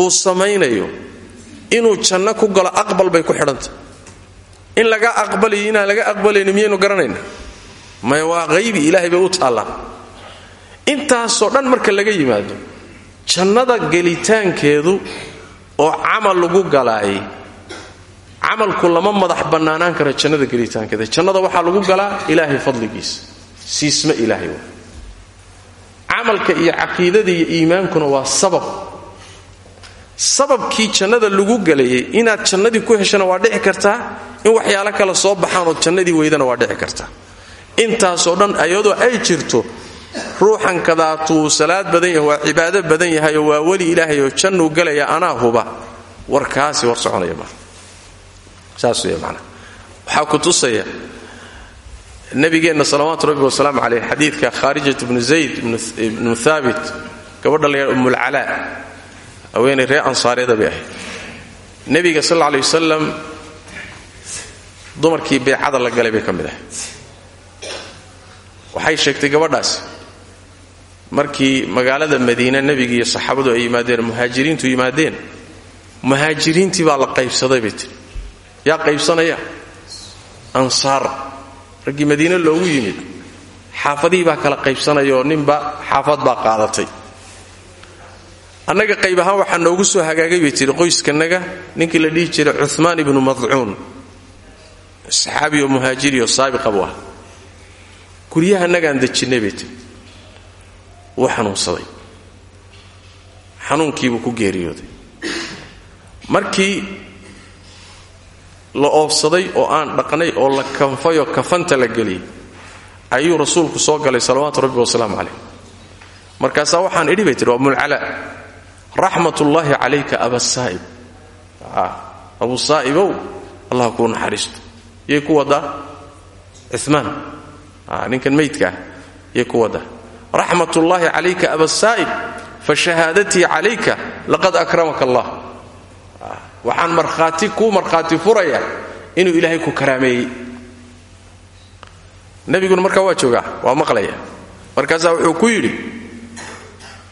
S1: uu samaynayo inuu janno ku galo aqbal bay ku xidhantah in laga aqbalayo inaan laga aqbalayno miyaynu garanayna may waa haybi ilaahay bay u taallaa intaasoo dhan marka laga yimaado jannada gelitaankeedu oo camal lagu galaayay camalku lama madax bannaanaan karo jannada gelitaankeeda. Jannada waxaa lagu galaa ilaahay fadligiisa. Siisma ilaahay. wa camalka iyo caqiidada iyo iimaankuna waa sabab. Sababkii jannada lagu galayay inaad jannadii ku heshana waa dhici kartaa in waxyaalo kale soo baxaan ood jannadii weydana waa dhici kartaa. Intaasoo dhan ayadoo ay jirto ruuxan kadaatuu salaad badan yahay waa cibaado badan yahay oo waa weli ilaahay oo jannuu galaya anaa huba. Warkaasi war soconaya maa saas wey macnaa waxaa ku tusaya nabigeenna salawaatu rabbi wasalaamu caleyh xadiidka khaarijat ibnu zayd ibnu thaabit gabadha la yadha ummulcalaa haweenay reer ansaareeda bay ahayd. Nebiga sal alla aley dumarkii beecada la galay bay ka mid waxay sheegtay gabadhaasi markii magaalada madiine nebiga iyo saxaabadu ay yimaadeen muhaajiriintu yimaadeen muhaajiriintii baa la qaybsaday bay tiri yaa qaybsanaya ansaar raggii madiine loogu yimid. Xaafadihii baa kala qaybsanaya oo ninba xaafad baa qaadatay. Annaga qayb ahaan waxaa noogu soo hagaagay bay tiri qoyskanaga ninkii la dhihi jiray cumaan ibnu madcuun. Saxaabi oo muhaajiri oo saabiqa buu ah guryaha nagaan dejinnay bay tiri wuu xanuunsaday. Xanuunkiibuu ku geeriyooday. Markii la oofsaday oo aan dhaqnay oo la kanfayoo kafanta la geliyey. Ayuu rasuulku soo galay salawaatu rabbi wasalaamu calayh. Markaasaa waxaan idhi bay tihi waa mulcala raxmatullaahi calayka abasaa'ib abu saa'ibow allah kuu naxariisto. Yay ku wadaa cumaan ninkan meydka ah. Yay ku wadaa raxmatullaahi calayka abasaa'ib fa shahaadatii calayka laqad akramaka allah waxaan markhaati kuu markhaati furaya inuu ilaahay ku karaameeyey. Nebiguna markaa waa joogaa waa maqlaya. Markaasaa wuxuu ku yidhi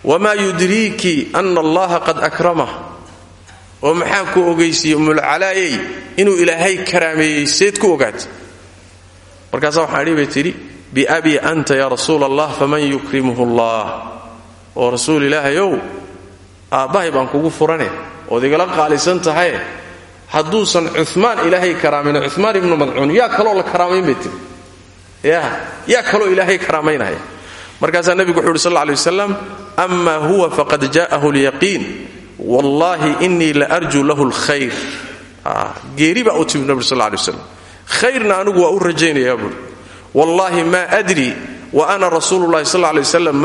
S1: wamaa yudriiki ana allaha qad akramah oo maxaa ku ogaysiiye mulcalaayey inuu ilaahay karaameeyey seed ku ogaata markaasaa waxaan idhi bay tidhi biabii anta ya rasuula allah faman yukrimuhu allah oo rasuul ilaahayow aabbahay baan kugu furane ood igala qaalisan tahaye hadduusan cumaan ilaahay karaamayna cumaan ibnu madcuun yaa kaloo la karaamayn bay tiri ya yaa kaloo ilaahay karaamaynaya. Markaasaa nebigu wuxu uhi sal lla lay huwa faqad jaa'ahu lyaqiin wallaahi inii la arjuu lahu lkhayr geeri baa u timid nabig sal lay waslam khayrna anigu waa u rajaynayaa buuri wallaahi maa adri wa ana rasuulu llahi sal lay waslam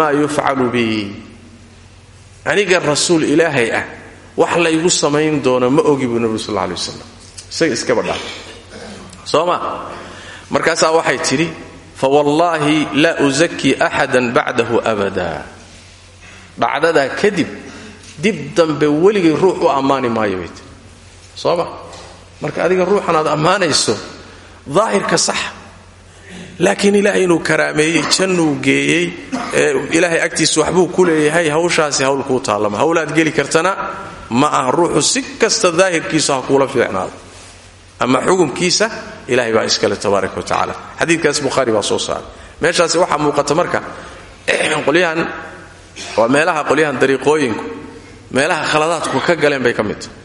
S1: bi aniga rasuul ilaahay ah wax laygu samayn doono ma ogi buu nebigu sal lay wasalam isaga iskaba dhaa soo ma markaasaa waxay tidhi fawallaahi laa usakii axadan bacdahu abada. Dhacdadaa kadib dib dambe weligay ruux u ammaani maayo bay tii marka adiga ruuxan aad ammaanayso daahirka sax. Laakiin ilaahay inuu karaameeyey jannuu geeyey ee ilaahay agtiisa waxbuu ku leeyahay hawshaasi hawl kuu taallama. Hawlaad geli kartana ma aha ruuxu si kasta daahirkiisu ha kuula fiicnaado ama xukumkiisa ilahay baa iskale tabaaraka wa tacaala. Xadiidkaas bukhaari baa soo saaray. Meeshaasi waxaa muuqata marka *clears throat* qolyahan waa meelaha qolyahan dariiqooyinku meelaha khaladaadku ka galeen bay ka mid tahay.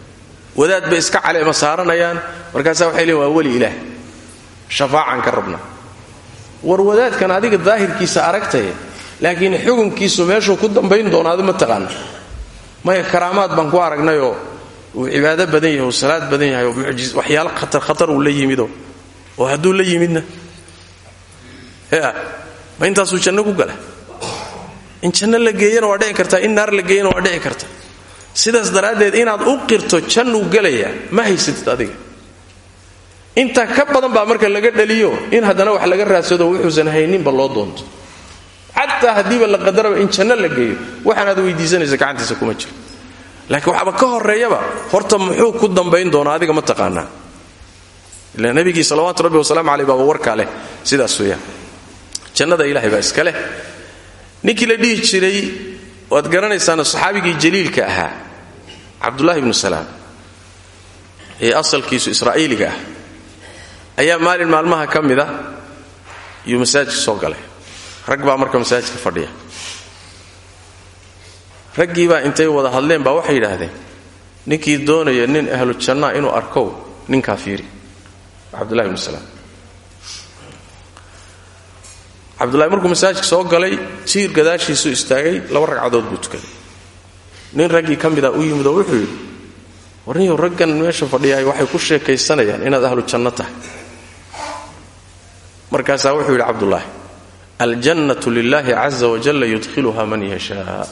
S1: Wadaad bay iska caleema saaranayaan. Markaasaa waxay leeyin waa weli ilaah shafaacan ka rabna. War wadaadkan adiga daahirkiisa aragtaya laakiin xukunkiisu meeshuu ku dambayn doonaado ma taqaana maya karaamaad baan ku aragnayoo uu cibaado badan yahay uu salaad badan yahay oo mucjiz waxyaalo khatar uu la yimido oo hadduu la yimidna. Ya ma intaasuu janno ku gala? In janno la geeyana waa dhici kartaa in naar la geeyana waa dhici karta sidaas daraaddeed inaad u qirto jannuu gelaya ma haysatid adiga. Intaa ka badan baa marka laga dhaliyo in haddana wax laga raadsado wuxuusan hayninba loo doonto xataa haddiiba la qadaraba in janno la geeyo waxaanaad weydiisanaysa gacantiisa kuma jiro. Laakiin waxaaba ka horeeyaba horta muxuu ku dambayn doonaa adiga ma taqaanaa. Ila nabigii salawaatu rabbi wasalaamu caleyh baaba warkaa leh sidaas weeyaan. Jannada ilahay baa iska leh. Ninkii la dhihi jiray waad garanaysaana saxaabigii jaliilka ahaa cabdullaahi ibnu salaam ee asalkiisu israa'iiliga ah ayaa maalin maalmaha ka mida yuu masaajidka soo galay rag baa marka masaajidka fadhiya. Raggii baa intay wada hadleen baa waxay yidhaahdeen ninkii doonaya nin ahlu jannaa inuu arkow ninkaa fiiri. Cabdullahi ibnu salaam. Cabdullahi markuu masaajidka soo galay jiir gadaashiisuu istaagay laba ragcadood buu tukaday nin raggii ka mida u yimid oo wuxuu yidhi warniyow raggan meesha fadhiyahay waxay ku sheekaysanayaan inaad ahlu janno tahay. Markaasaa wuxuu yidhi cabdulaahi aljannatu lilaahi caza wajalla yudkhiluha man yashaa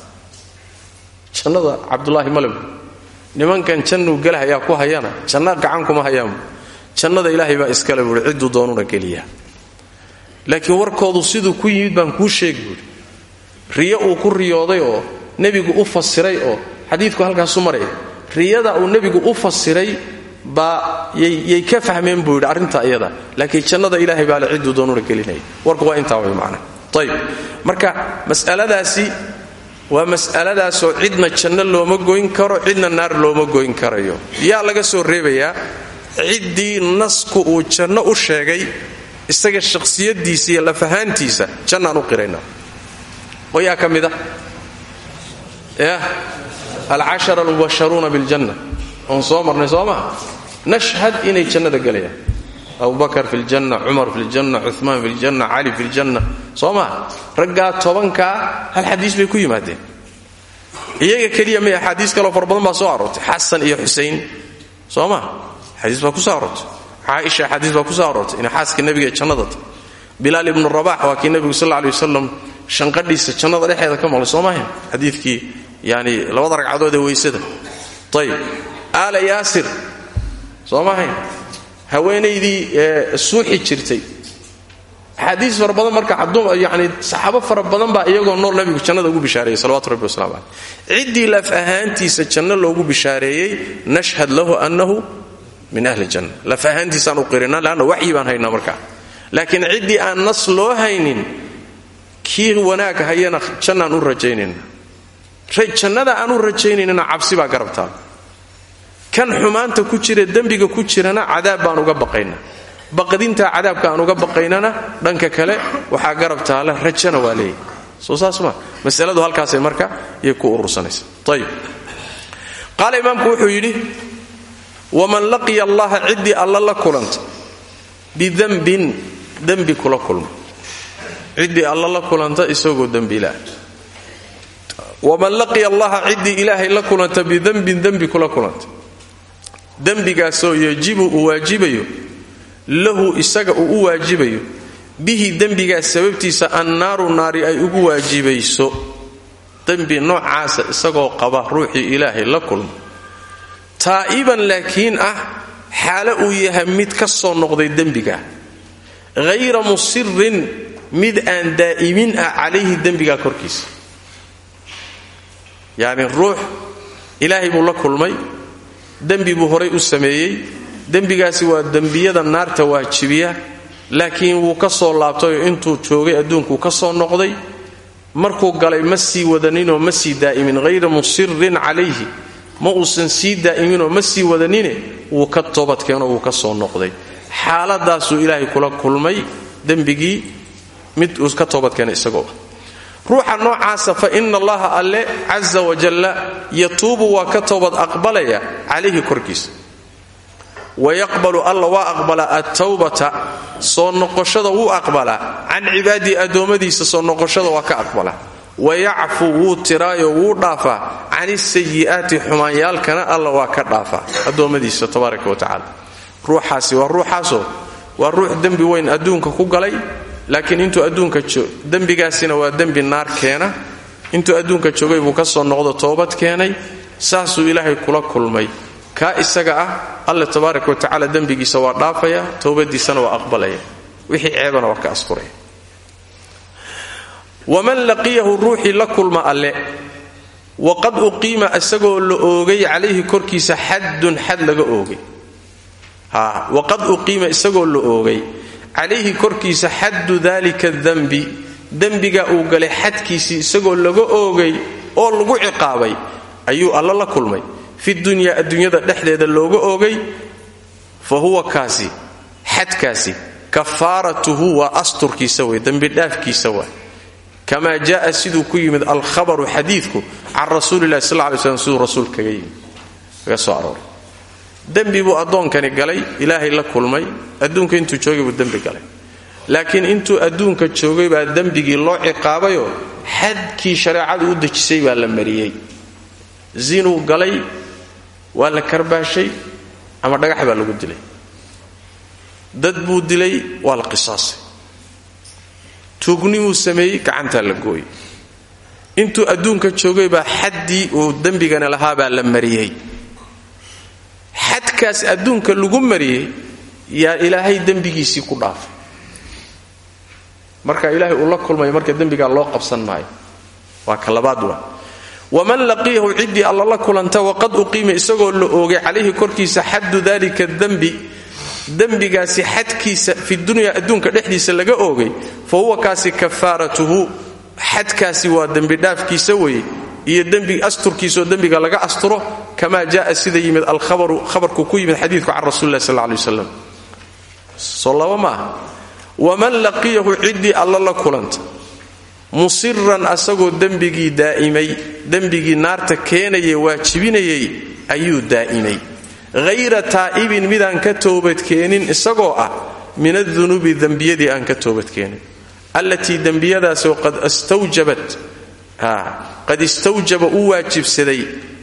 S1: jannada cabdulaahi maleb nimankan jannuu gelahayaa ku hayana janna gacan kuma hayaanbu jannada ilaahay baa iskale buuhi cidduu doonuna geliyaa laakiin warkoodu siduu ku yimid baan kuu sheegi buuhi riyo uu ku riyooday oo nebigu u fasiray oo xadiidku halkaasu maraya riyada uu nebigu u fasiray baa yay ka fahmeen buu yidhi arrinta iyada laakiin jannada ilaahay baa le cidduu doonuna gelinaya warku waa intaa way macna. Ayib marka mas'aladaasi waa mas'aladaasoo cidna janno looma goyn karo cidna naar looma goyn karayo. Yaa laga soo reebayaa ciddii nasku uu janno u sheegay isaga shakhsiyadiisa iyo lafahaantiisa jannaan u qirayna. Oo yaa ka mid a yah alcashara almubasharuuna biljanna oon soo marnay soo maa nashhad inay jannada gelayaan abubakar fi ljanna cumar fi ljanna cumaan fi ljanna cali fi ljanna soo maa raggaa tobankaa hal xadiis bay ku yimaadeen iyaga keliya may axaadiis kaloo fara badan baa soo aroortay xasan iyo xusayn soo maa xadiis baa ku soo aroortay caaisha xadiis baa ku soo aroortay inay xaaska nebiga ee jannada tahy bilaal ibnu rabax waa kii nebigu sal lla ley wasalam shanqadhiisa jannada dhexeeda ka maqlay soo maahayn xadiidkii soo maahayn haweenaydii suuxi jirtay. Axaadiis fara badan marka yani saxaabo fara badan iyagoo nool nabigu jannada ugu bishaareeyey salawatu rabbi waslamu caleyh ciddii laf ahaantiisa janno loogu bishaareeyey nashhad lahu annahu min ahli janna. Laf ahaantiisaan u qirina leanna baan haynaa markaa laakiin ciddii aan nas loo haynin kii wanaag hayana jannaan u rajaynayna jannada aan u cabsi baa garabtaal kan xumaanta ku jira dembiga ku jirana cadaab baan uga baqayna. Baqdintaa cadaabka aan uga baqaynana dhanka kale waxaa garab taala rajana waa soo saas ma masaladu halkaasay marka yay ku urursanaysa. Ayib qaala imaamku wuxuu yidhi waman laqiya allaha ciddii alla la kulanta bidembin dembi kula kulma. Ciddii alla la kulanta isagoo dembilaah waman laqiya allaha ciddii ilaahay la kulanta bidembin dembi kula kulanta dembigaasoo yajibu uu waajibayo lahu isaga uu u waajibayo bihi dembigaas sababtiisa annaaru naari ay ugu waajibayso dembi noocaasa isagoo qaba ruuxii ilaahay la kulma taa'iban laakiin ah xaalo uu yahay mid ka soo noqday dembiga. Hayra musirin mid aan daa'imin ah calayhi dembigaa korkiisa. Yacni ruux ilaahay buu la kulmay dembi buu horay u sameeyey. Dembigaasi waa dembiyada naarta waajibiya laakiin wuu ka soo laabtayoo intuu joogay adduunkuu ka soo noqday. Markuu galay ma sii wadaninoo ma sii daa'imin hayra musirin calayhi. Ma uusan sii daa'iminoo ma sii wadanine wuu ka toobadkeenoo wuu ka soo noqday. Xaaladaasuu ilaahay kula kulmay dembigii mid uu ka toobadkeenay isagoo ruuxa noocaasa fa ina allaha alle casa wajalla yatuubu waa ka toobad aqbalaya calayhi korkiisa. wayaqbalu alla waa aqbalaa attawbata soo noqoshada wuu aqbalaa can cibaadii addoommadiisa soo noqoshada waa ka aqbalaa wayacfu wuu tiraayo wuu dhaafaa can isayi'aati xumaanyaalkana alla waa ka dhaafaa addoommadiisa tabaaraka wa tacaala. ruuxaasi waa ruuxaasoo waa ruux dembi weyn adduunka ku galay laakiin intuu adduunka dembigaasina waa dembi naar keena intuu adduunka joogay buu ka soo noqdo toobad keenay. Saasuu ilaahay kula kulmay. Kaa isaga ah alle tabaaraka wa tacaala dembigiisa waa dhaafaya towbadiisana waa aqbalaya. Wixii ceebana waa ka asturaya. Waman laqiyahu ruuxii la alle waqad uqiima isagoo la oogay calayhi korkiisa xaddun xad laga oogay. Waqad uqiima isagoo la oogay calayhi korkiisa xaddu dalika dembi dembiga uu galay xadkiisii isagoo laga oogay oo lagu ciqaabay ayuu alla la kulmay. Fi dunyaa adduunyada dhexdeeda looga oogay fa huwa kaasi xadkaasi kafaaratuhu waa asturkiisa wey dembidhaafkiisa waa. Kamaa jaaa siduu ku yimid alkhabaru xadiidku can rasuulilahi sal lay slm siduu rasuul kaga yimid kaga soo dembi buu addoonkani galay ilaahay la kulmay adduunka intuu joogay buu dembi galay. Laakiin intuu adduunka joogay baa dembigii loo ciqaabayoo xadkii shareecadu u dejisay baa la mariyey. Zinuu galay waa la karbaashay ama dhagax baa lagu dilay. Dad buu dilay waa la qisaasay. Tuugnimuu sameeyey gacantaa la gooyey. Intuu adduunka joogay baa xaddii uu dembigana lahaa baa la mariyey xadkaas adduunka lagu mariyey yaa ilaahay dembigiisii ku dhaafay. Marka ilaahay uu la kulmayo marka dembigaa loo qabsan maayo. Waa ka labaad waman laqiyahu ciddii alla la kulanta waqad uqiima isagoo la oogay calayhi korkiisa xaddu dalika dembi dembigaasi xadkiisa fi dunya adduunka dhexdiisa laga oogay fa huwa kaasi kafaaratuhu. Xadkaasi waa dembidhaafkiisa weye iyo dembi asturkiisaoo dembiga laga asturo kamaa jaaa sida yimid alkhabaru khabarku ku yimid xadiidku can rasulilah sal ley waslam soo laba maaha waman laqiyahu ciddii alla la kulanta musiran asagoo dembigii daa'imay dembigii naarta keenayay waajibinayay ayuu daa'imay hayra taa'ibin midaan ka toobadkeenin isagoo ah min adunuubi dembiyadii aan ka toobadkeenin allatii dembiyadaasoo qad istawjaba u waajibsaday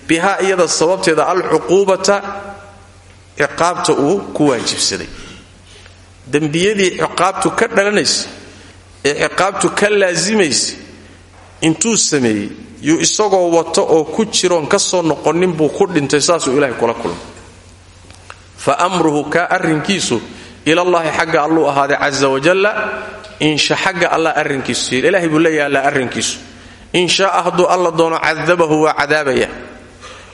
S1: bihaa iyada sababteeda alcuquubata ciqaabta uu ku waajibsaday. Dembiyadii ciqaabtu ka dhalanaysa ee ciqaabtu ka laasimaysa intuu sameeyey yuu isagoo wato oo ku jiroon ka soo noqonin buu ku dhintay saasuu ilahay kula kulmay. Fa amruhu kaa arrinkiisu ilallaahi xagga alluu ahaaday casa wajalla insha xagga allah arrinkiisu ilaahay buu leeyahay alla arrinkiisu. In shaaa hadduu alla doono cadabahu waa cadaabaya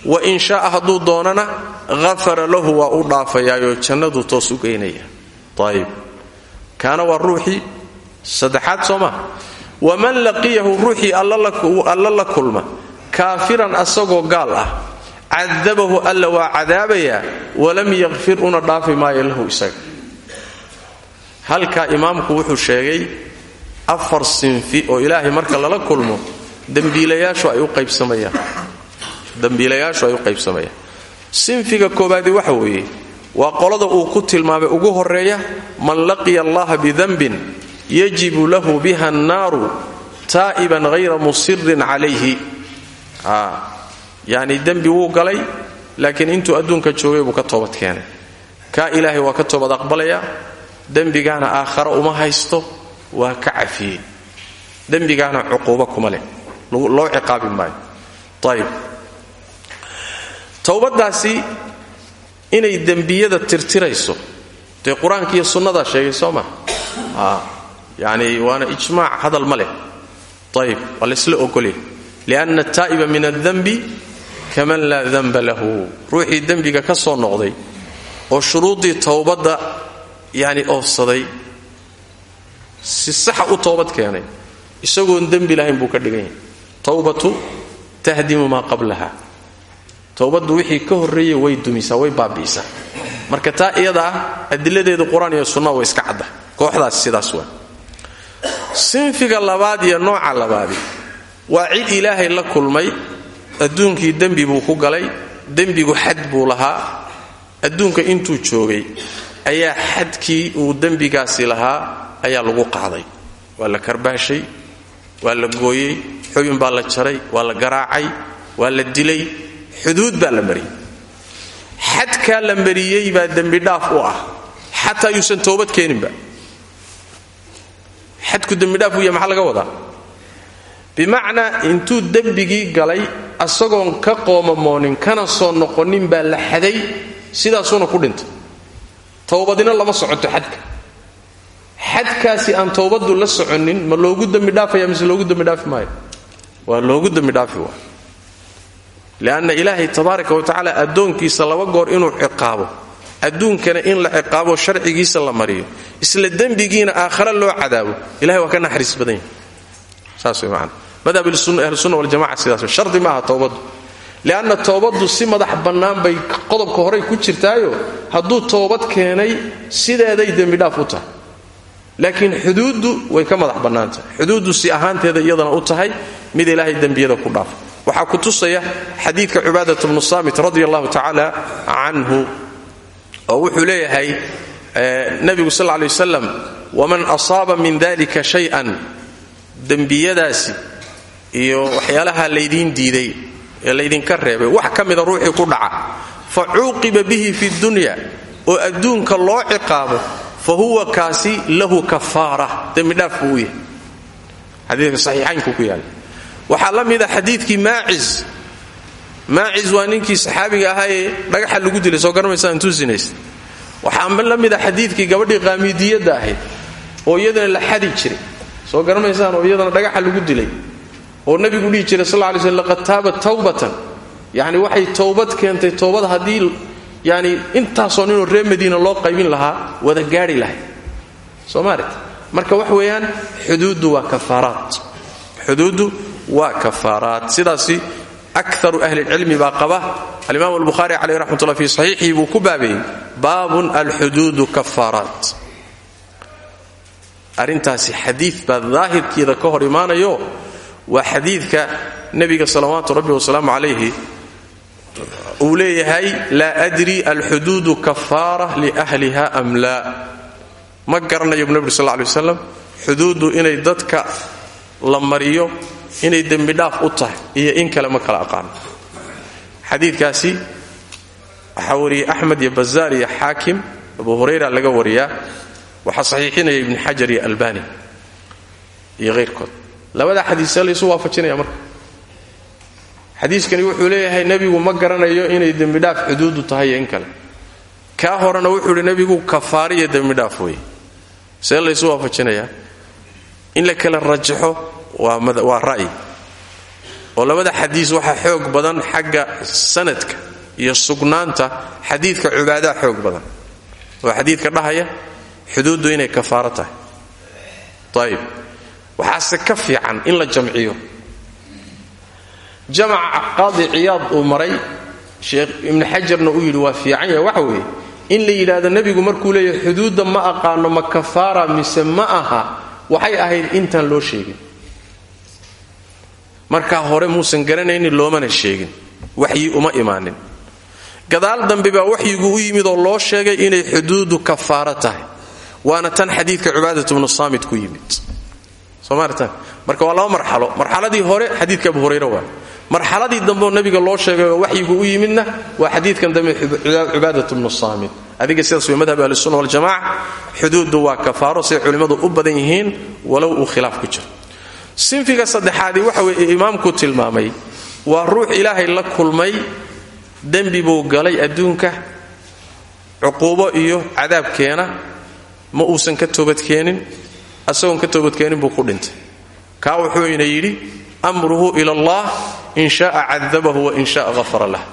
S1: wa in shaaa hadduu doonana hafara lahu waa u dhaafayaayoo jannadu toos u geynaya ayib kaana waa ruuxii saddexaad soo maa waman laqiyahu ruuxii alla la kulma kaafiran asagoo gaal ah cadabahu alla waa cadaabayaa walam yakfir una dhaafi maayo lahu isaga. Halkaa imaamku wuxuu sheegay afar sinfi oo ilaahay marka lala kulmo dembiilayaashu ay u qaybsamayaan dembiilayaashu ay u qaybsamayaan. Sinfiga koobaadi waxa weeye waa qolada uu ku tilmaamay ugu horreeya man laqiya allaha bidanbin yajibu lahu biha annaaru taa'iban hayra musirin calayhi. Yacni dembi wuu galay laakiin intuu adduunka joogay buu ka toobad keenay. Kaa ilaahay waa ka toobad aqbalaya dembigaana aakhara uma haysto waa ka cafiyey. Dembigaana cuquuba kuma leh loo ciqaabi maayo. Ayib towbaddaasi inay dembiyada tirtirayso. Dee qur'aanka iyo sunnadaa sheegay soo maa yani waana ijmaac hadal ma leh. Ayib waa laysla ogolya lianna ataa'iba min addanbi kaman laa danba lahu. Ruuxii dembiga ka soo noqday oo shuruuddii towbadda yani oofsaday si saxa u toobad keenay. Isagoon dembi lahayn buu ka dhigan yahay. Towbatu tahdimu maa qablaha towbaddu wixii ka horreeyey way dumisaa way baabi'isaa. Marka taa iyada adiladeedu qur'aan iyo sunna way iska cadda. Kooxdaas sidaas waa. Sinfiga labaad iyo nooca labaadi waa cid ilaahay la kulmay. Adduunkii dembi buu ku galay. Dembigu xad buu lahaa. Adduunka intuu joogay ayaa xadkii uu dembigaasi lahaa ayaa lagu qaaday. Waa la karbaashay waa la gooyey xubin baa la jaray waa la garaacay waa la dilay xuduud baa la mariyey. Xadkaa la mariyey baa dembidhaaf u ah. Xataa yuusan toobad keeninba. Xadku dembidhaaf u yahay maxaa laga wadaa? Bimacnaa intuu dembigii galay asagoon ka qoomamoonin kana soo noqonin baa la xaday sidaasuuna ku dhintay. Towbadina lama socoto xadka. Xadkaasi aan towbadu la soconin ma loogu dembidhaafaya mise loogu dembidhaafi maayo? Waa loogu dembidhaafi waa lianna ilaahay tabaaraka wa tacaala addoonkiisa laba goor inuu ciqaabo adduunkana in la ciqaabo sharcigiisa la mariyo isla dembigiina aakhare loo cadaabo ilahay waa ka naxariis badan yahay saas way macana madhab ahlusunna waljamaca sidaas shardi maaha towbaddu lianna toobaddu si madax bannaan bay qodobka horey ku jirtaayo hadduu toobad keenay sideeday dembidhaaf u tahay laakiin xuduuddu way ka madax bannaantahay xuduuddu si ahaanteeda iyadana u tahay mid ilaahay dembiyada ku dhaafa waxaa ku tusaya xadiidka cubaadat bnu saamit radi allahu tacaala canhu oo wuxuu leeyahay nebigu sal ley wasalam waman asaaba min dalika shay-an dembiyadaasi iyo waxyaalaha laydiin diiday ee laydinka reebay wax ka mida ruuxii ku dhaca. Fa bihi fi dunya oo adduunka loo ciqaabo fa huwa kaasi lahu kafaara. Dembidhaaf buu u yahay. Xadiidka saxiixaynku ku yaalla waxaa la mida xadiidkii maacis maacis waa ninkii saxaabiga ahaa ee dhagaxa lagu dilay soo garmaysaa intuu sinaysta waxaa la mida xadiidkii gabadhii qaamiidiyadda ahayd oo iyadana la xadi jiray. Soo garamaysaan oo iyadana dhagaxa lagu dilay oo nabigu dhihi jiray sal lay slm laqad taabat tawbatan. Yani waxay towbad keentay towbad haddii yani intaasoo ninoo reer madiina loo qaybin lahaa wada gaari lahay. Soo marka wax weeyaan xuduuddu waa kafaaraat. Xuduuddu waa kafaaraat sidaasi akaru ahlilcilmi baa qaba. Alimaam albukhaari caleyh raxmatullah fi saxiixii buu ku baabeeyey baabun alxuduudu kafaaraat arrintaasi xadiid baa daahirkeeda ka hor imaanayo. Waa xadiidka nebiga salawaatu rabbi wasalaamu calayhi uu leeyahay laa adri alxuduudu kafaara liahliha am laa ma garanayo bu nebi sal lay waslam xuduuddu inay dadka la inay dembidhaaf u tahay iyo in kale ma kala aqaano xadiidkaasi waxaa wariyey axmed iyo bazaar iyo abu hurayra laga wariyaa waxaa saxiixinaya ibni xajar iyo albani iyo hayrkood labada xadiisee laysu waafajinaya marka. Xadiiskani wuxuu leeyahay nebigu ma garanayo inay dembidhaaf xuduudu tahay in kale. Kaa horena wuxuu idhi nebigu kafaari iyo dembidhaaf wey see laysu waafajinayaa in la kala rajaxo waa ra'yi. Oo labada xadiis waxaa xoog badan xagga sanadka iyo sugnaanta xadiidka cubaadaa xoog badan. Waa xadiidka dhahaya xuduuddu inay kafaaro tahay. Ayib waxaase ka fiican in la jamciyo. Jamaca qaadi ciyaad uu maray sheekh ibni xajarna uu yidhi waa fiican yahay. Waxa weeye in la yidhaahdo nebigu markuu leeyahay xuduudda ma aqaano ma kafaara mise ma aha? Waxay ahayd intaan loo sheegin markaa hore muusan garanaynin loomana sheegin. Waxyi uma imaanin. Gadaal dambe baa u yimid oo loo sheegay inay xuduudu kafaaro tahay. Waana tan xadiidka cubaadat bnu saamit ku yimid. Somaartan marka waa laba marxalo. Marxaladii hore xadiidka abu hurayra waa. Marxaladii dambeoo nabiga loo sheegay oo u yimidna waa xadiidkan dambe cubaadat bnu saamit. Adiga sidaas wey madhab ahlusuna waljamaca xuduuddu waa kafaaro say culimmadu u badan yihiin walow uu khilaaf ku jiro sinfiga saddexaadii waxa weye imaamku tilmaamay waa ruux ilaahay la kulmay dembi buu galay adduunka cuquubo iyo cadaab keena ma uusan ka toobadkeenin asagoon ka toobadkeenin buu ku dhintay. Kaa wuxuuna yidhi amruhu ila allah in sha'a cadabahu wa in sha'a hafara lah.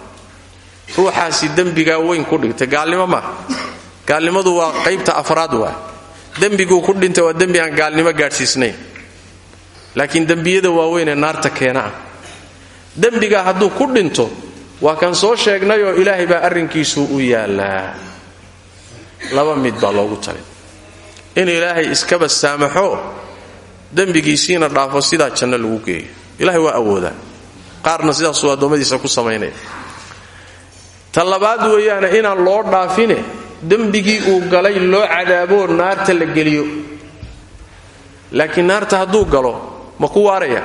S1: Ruuxaasi dembigaa weyn ku dhigtay gaalnimo maaha gaalnimadu waa qaybta afraad waa. Dembiguu ku dhintay waa dembi aan gaalnimo gaadhsiisnayn laakiin dembiyada waaweynee naarta keena ah. Dembigaa hadduu ku dhinto waa kan soo sheegnayoo ilaahay baa arrinkiisu u yaallaa. Laba mid baa loogu talin. In ilaahay iskaba saamaxo dembigiisiina dhaafo sidaa janno lagu geeyo. Ilahay waa awoodaa. Qaarna sidaasuu addoommadiisa ku samaynaya. Ta labaad weeyaane inaan loo dhaafine dembigii uu galay loo cadaaboo naarta la geliyo. Laakiin naarta hadduu galo ma ku waaraya?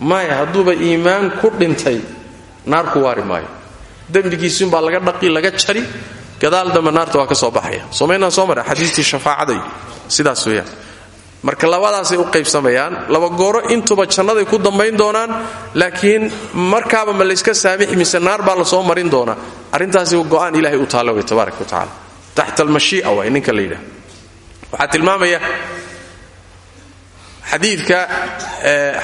S1: Maya hadduuba iimaan ku dhintay. Naar ku waari maayo. Dembigiisiunbaa laga dhaqi laga jari. Gadaal dambe naarta waa ka soo baxaya. Somaynaan soo mara xadiistii sidaas weeyaan. Marka labadaasay u qaybsamayaan laba gooro intuba jannaday ku dambayn doonaan laakiin markaaba ma layska saamixi mise naar baa la soo marin doonaa. Arrintaasi go'aan ilahay u taalla wey tabaaraka wa tacala taxta almashii'a waay ninka la yidhaha waxaa tilmaamaya xadiidka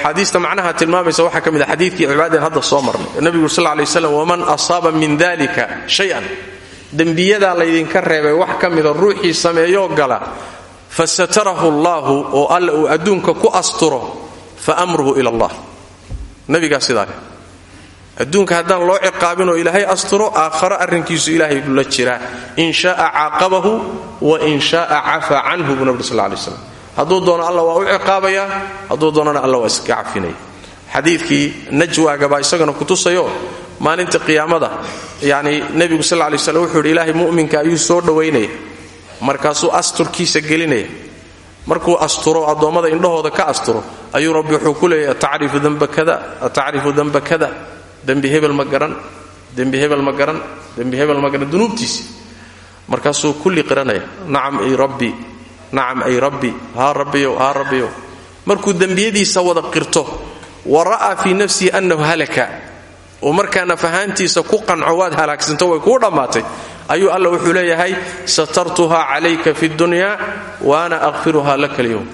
S1: xaadiista macnaha tilmaamaysa waxaa ka mid a xadiidkii cibaadaen hadda soo marnay. Nebigu sal lay waslam waman asaaba min dalika shay-an. Dembiyadaa laydinka reebay wax ka mida ruuxii sameeyoo gala fasatarahu allaahu oo alla uu adduunka ku asturo fa amruhu ila allah nabigaa sidaa leh. Adduunka haddaan loo ciqaabinoo ilaahay asturo aakharo arrinkiisu ilaahay la jiraa. In shaaa caaqabahu wa in shaaa cafaa canhu buu nabig sal lay slam hadduu doono alla waa u ciqaabayaa hadduu doonana alla waa iska cafinaya xadiidkii najwaagabaa isagana kutusayo maalinta qiyaamada yani nebigu sal lay slam wuxuu yidhi ilaahay mu'minka ayuu soo dhowaynaya markaasuu asturkiisa gelinaya markuu asturo addoommada indhahooda ka asturo ayuu rabbi wuxuu ku leeyahy atacrifu damba kada atacrifu damba kada dembi hebel ma garan hebel ma garan dembi hebel ma garan markaasuu kulli qiranaya nacam ay rabbi nacam ay rabbi haa rabbiyow haa rabbiyow markuu dembiyadiisa wada qirto wa ra'aa fii nafsihi annahu halaka. Oo markaana fahaantiisa ku qanco waad halaagsanto way kuu dhammaatay. Ayuu alla wuxuu leeyahay satartuha calayka fi dunya wa ana aqfiruha laka alyowm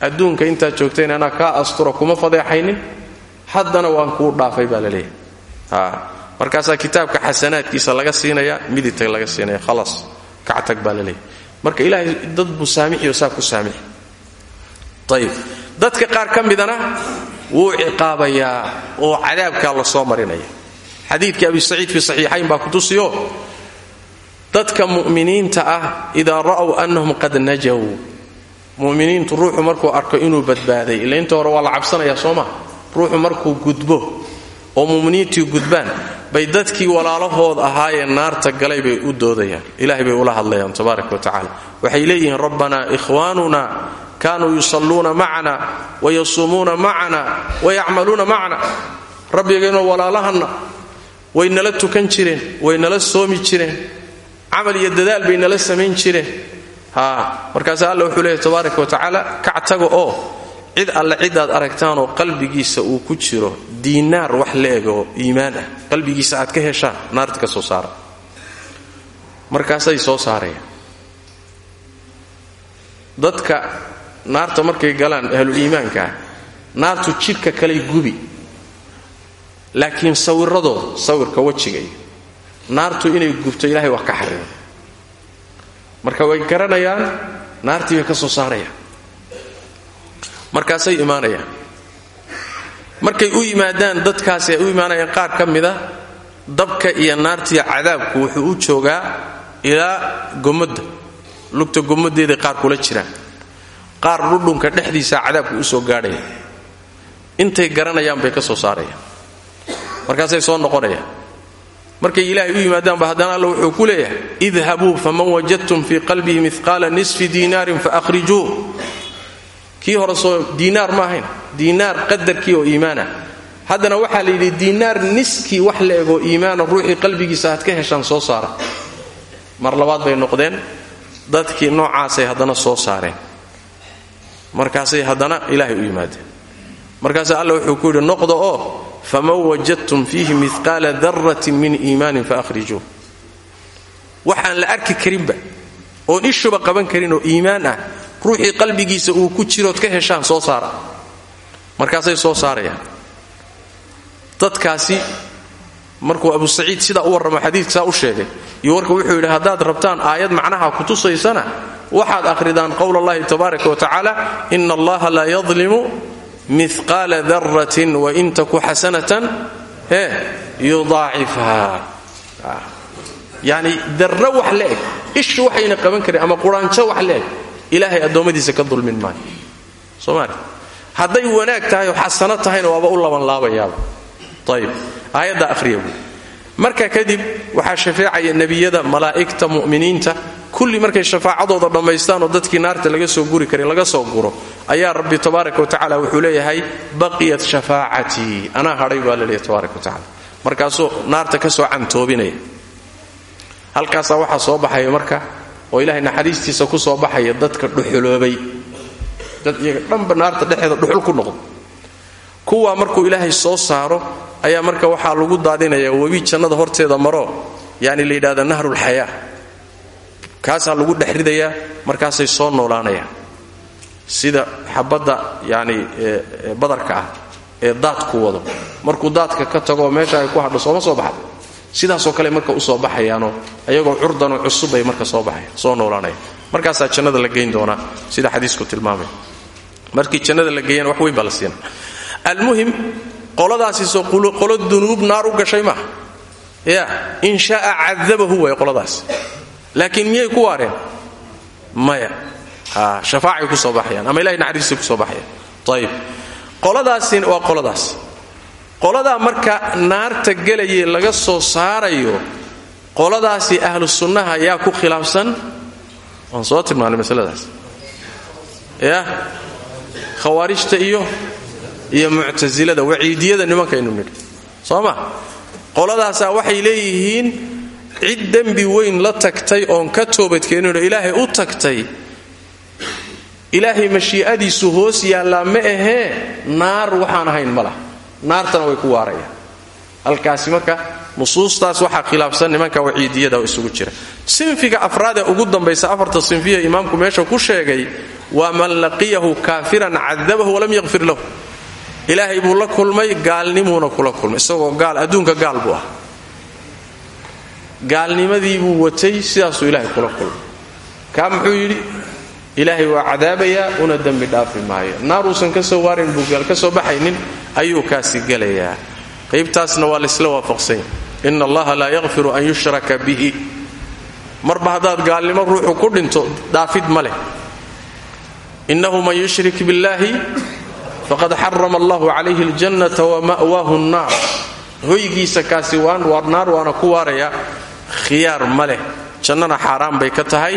S1: adduunka intaad joogtayn anaa kaa astura kuma fadeexaynin. Haddana waan kuu dhaafay baa la leeyahay. Markaasaa kitaabka xasanaadkiisa laga siinaya midigta laga siinaya khalaas kactag baa la marka ilaahay dad buu saamixiyo saa ku saamixi. Ayib dadka qaar ka midana wuu ciqaabayaa oo cadaabkaa la soo marinaya. Xadiidkii abi saciid fi saxiixayn baa kutusiyo dadka mu'miniinta ah idaa ra'w annahum qad najaw. Muminiintu ruuxu markuu arko inuu badbaaday ila inta hore waa la cabsanaya soo ma? Ruuxu markuu gudbo oo muminiintii gudbaan bay dadkii walaalahood ahaayee naarta galay bay u doodayaan. Ilahay bay ula hadlayaan tabaaraka wa tacaala. Waxay leeyihiin rabbanaa ikhwaanuna kaanuu yusalluuna macana wayasuumuuna macana wayacmaluuna macana. Rabbigayno walaalahanna way nala tukan jireen way nala soomi jireen camal iyo dadaal bay nala samayn jireen. Markaasa alla wuxuu leeyahy tabaaraka wa tacaala kac taga oo cid alle cidaad aragtaanoo qalbigiisa uu ku jiro diinaar wax la egoo iimaan ah. Qalbigiisa aad ka heshaan naarta ka soo saara. Markaasay soo saarayaan dadka naarta markay galaan ahluliimaanka ah naartu jidhka kaley gubi. Laakiin sawiradooda sawirka wejiga naartu inay gubto ilaahay wax ka xarimo marka way garanayaan naartii bay ka soo saarayaan. Markaasay imaanayaan markay u yimaadaan dadkaasi ay u imaanayaan qaar ka mida dabka iyo naartiiyo cadaabku wuxuu u joogaa ilaa gomadda lugta gomadeeday qaar kula jiraan. Qaar dhudhunka dhexdiisa cadaabku u soo gaadhaya. Intay garanayaan bay ka soo saarayaan. Markaasay soo noqonayaan. Markay ilaahay u yimaadaanba haddana alla wuxuu ku leeyahay idhabuu faman wajadtum fii qalbihi mihqaala nisfi diinaarin faahrijuuh kii hore soo diinaar ma diinaar qadarkii oo iimaanah. Haddana waxaa la yidhi diinaar niskii wax la egoo iimaana ruuxii qalbigiisa aad ka heshaan soo saara. Mar labaad bay noqdeen dadkii noocaasay haddana soo saareen. Markaasay haddana ilaahay u yimaadeen. Markaasa alla wuxuu ku yidhi noqda oo faman wajadtum fiihi mihqaala daratin min iimaanin faahrijuuh waxaan la arki karinba oon ishuba qaban karin oo iimaan ah ruuxii qalbigiisa uu ku jirood ka heshaan soo saara markaasay soo saarayaan. Dadkaasi markuu abu saciid sidaa u warramo xadiidka u sheegay iyo warka wuxuu yidhi haddaad rabtaan aayad macnaha ku tusaysana waxaad akhridaan qowl allahi tabaaraka wa tacaala ina allaha laa yadlimu mihqaala daratin wain taku xasanatan e yudaacifha yani darro wax la eg ishu waxayna qaban karin ama quraanjo wax la ilaahay addoommadiisa ka dulmin maayo. Somaali hadday wanaag tahay oo xasano tahayna waaba u labanlaabayaaba. Ayib aayadda ahriya buui marka kadib waxaa shafeecaya nebiyada malaa'igta mu'miniinta. Kulli markay shafaacadooda dhammaystaan oo dadkii naarta laga soo guri karin laga soo guro ayaa rabbi tabaaraka wa tacala wuxuu leeyahay baqiyat shafaacatii anaa hadhay baa laleeyahy tabaaraka wa tacala markaasuu naarta ka soo cantoobinaya. Halkaasaa waxaa soo baxaya marka oo ilaahay naxariistiisa ku soo baxaya dadka dhuxuloobay dad iyaga dhanba naarta dhexeeda dhuxul ku noqdo kuwaa markuu ilaahay soo saaro ayaa marka waxaa lagu daadinayaa webi jannada horteeda maro yani la yidhahda nahrulxayaa kaasaa lagu dhex ridayaa markaasay soo noolaanayaan. Sida xabadda yani badarka ah ee daadku wado. Markuu daadka ka tago meesha ay ku hadho sooma soo baxda sidaasoo kale marka u soo baxayaanoo ayagoo curdanoo cusubbay marka soo baxayan soo noolaanayaan markaasaa jannada la geyn doonaa. Sida xadiisku tilmaamay. Markii jannada la geeyana wax weyn baa almuhim qoladaasiisoo qolo dunuub naar u gashay maaha ya in sha'a cadabahu way qoladaas. Laakiin miyay ku waareen? Maya. Shafaacay ku soo ama ilahay naxariisay ku soo baxayaan. Ayib qoladaasina waa qoladaas. Qoladaa marka naarta gelayee laga soo saarayo qoladaasi ahlu sunnaha yaa ku khilaafsan waan soo tilmaanay masaladaas. Ya? Khawaarijta iyo iyo muctasilada waciidiyada nimankaynu nidhi. Soo ma? Qoladaasaa waxay leeyihiin cid dembi weyn la tagtay oon ka toobadkeeninoo ilaahay u tagtay. Ilaahay mashii'adiisu hoos yaallaa ma ahee naar waxaan ahayn ma lah naartana way ku waarayaan. Halkaasi marka nusuustaas waxaa khilaafsan nimanka waciidiyada isugu jira. Sinfiga afraadee ugu dambaysa afarta sinfiya imaamku meesha ku sheegay waa man laqiyahu kaafiran cadabahu walam yakfir lahu. Ilaahay buu la kulmay gaalnimuuna kula kulmay. Isagoo gaal adduunka gaal buu ah gaalnimadii buu watay sidaasuu ilaahay kula kulmay. Kaa muxuu yidhi? Ilaahay waa cadaabayaa una dembi dhaafi maayo. Naaruusan ka soo waarin buu gaal ka soo baxaynin ayuu kaasi gelayaa. Qaybtaasna waa laysla waafaqsanya ina allaha laa yakfiru an yushraka bihi. Marba haddaad gaalnimo ruuxu ku dhinto dhaafid ma leh. Innahu man yushrik biاllahi faqad xarama allahu calayhi اljannata wama'waahu nnaar hoygiisa kaasi naar waana ku waaraya khiyaar ma leh. Jannana xaaraan bay ka tahay.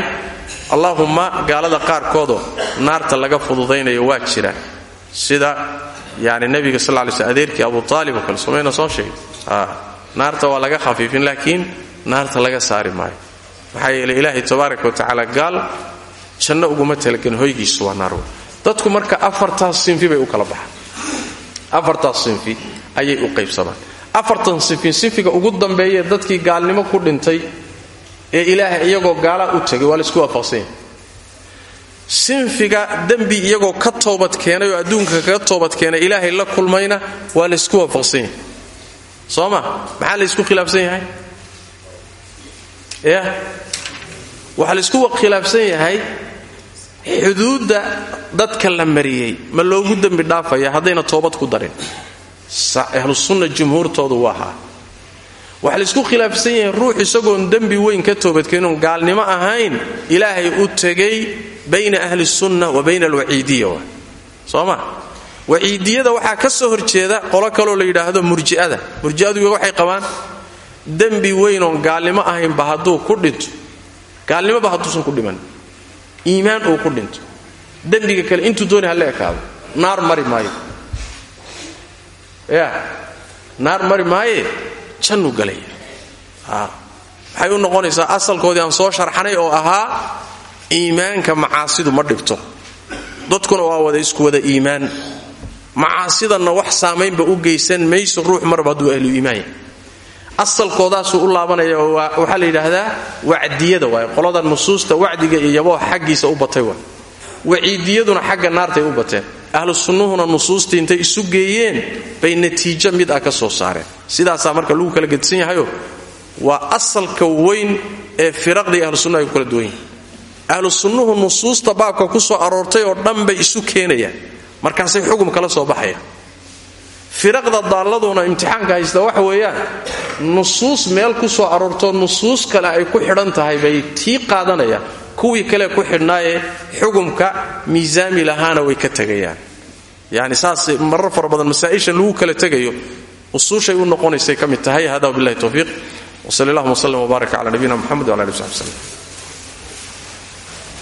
S1: Allaahumma gaalada qaarkoodoo naarta laga fududaynayo waa jira. Sida yani nebiga sal lay sl adeerkii abu aalib oo kale somayna naarta waa laga khafiifin laakiin naarta laga saari maayo. Maxaa yeele ilaahay tabaaraka wa tacaala gaal janno uguma talagelin hoygiisu waa naar dadku marka afartaas sinfi bay u kala baxaan. Afartaas sinfi ayay u qaybsamaan afartan sinfin sinfiga ugu dambeeyee dadkii gaalnimo ku dhintay ee ilaahay iyagoo gaala u tegay waa la isku waafaqsanya sinfiga dembi iyagoo ka toobad keenay oo adduunka kaga toobad keenay ilaahay la kulmayna waa laysku waafaqsan yahay soo ma maxaa laysku khilaafsan yahay? Ya waxaa laysku khilaafsan yahay xuduudda dadka la mariyey. Ma loogu dembi dhaafaya haddayna toobad ku darin. Ahlusunna jumhuurtoodu waa haa waxaa laysku khilaafsan yahay ruux isagoon dembi weyn ka toobadkeenon gaalnimo ahayn ilaahay u tegay bayna ahli sunna wa bayna alwaciidiya wa. Soo ma waciidiyada waxaa ka soo horjeeda qolo kaloo la yidhaahdo murji'ada. Murji'adu waxay qabaan dembi weynoon gaalnimo ahaynba hadduu ku dhinto. Gaalnimoba hadduusan ku dhiman. Iimaan uu ku dhinto. Dembiga kale intuu dooni ha la ekaado naar mari maayo. Ya naar mari maaye jannuu galaya waxay u noqonaysaa asalkoodii aan soo sharxanay oo ahaa iimaanka macaasidu ma dhibto dadkuna waa wada isku wada iimaan macaasidanna wax saamaynba u geysan mayso ruux marba hadduu ahlu iimaan yahay. Asalkoodaasuu u laabanaya waxaa la yidhaahdaa wacdiyada waay qolada nusuusta wacdiga iyo yaboo u batay waay waciidiyaduna xagga naartay u bateen. Ahlu sunnuhuna nusuustii intay isu geeyeen bay natiijo mid ah ka soo saareen. Sidaasaa marka lagu kala gedsan yahayo waa asalka weyn ee firaqdii ahlu sunnuhu ay ku duwan ahlu sunnuhu nusuusta baabka ku soo aroortay oo dhan isu keenayaan markaasay xugum kala soo baxayaan firaqda daalladuna imtixaanka haysta waxa weeyaan nusuus meel ku soo aroortoo nusuus kale ay ku xidhan tahay bay tii qaadanayaan kuwii kale ku xidhnaayee xugumka miisaami lahaana way ka tegayaan. Yani saas marar fara badan masaa'ishan lagu kala tegayo usuushay u noqonaysay ka mid tahay. Hada wabillahi towfiiq wsal allahuma wslm wbaarak cala nabiyina mxamed wala ali w saxbi slm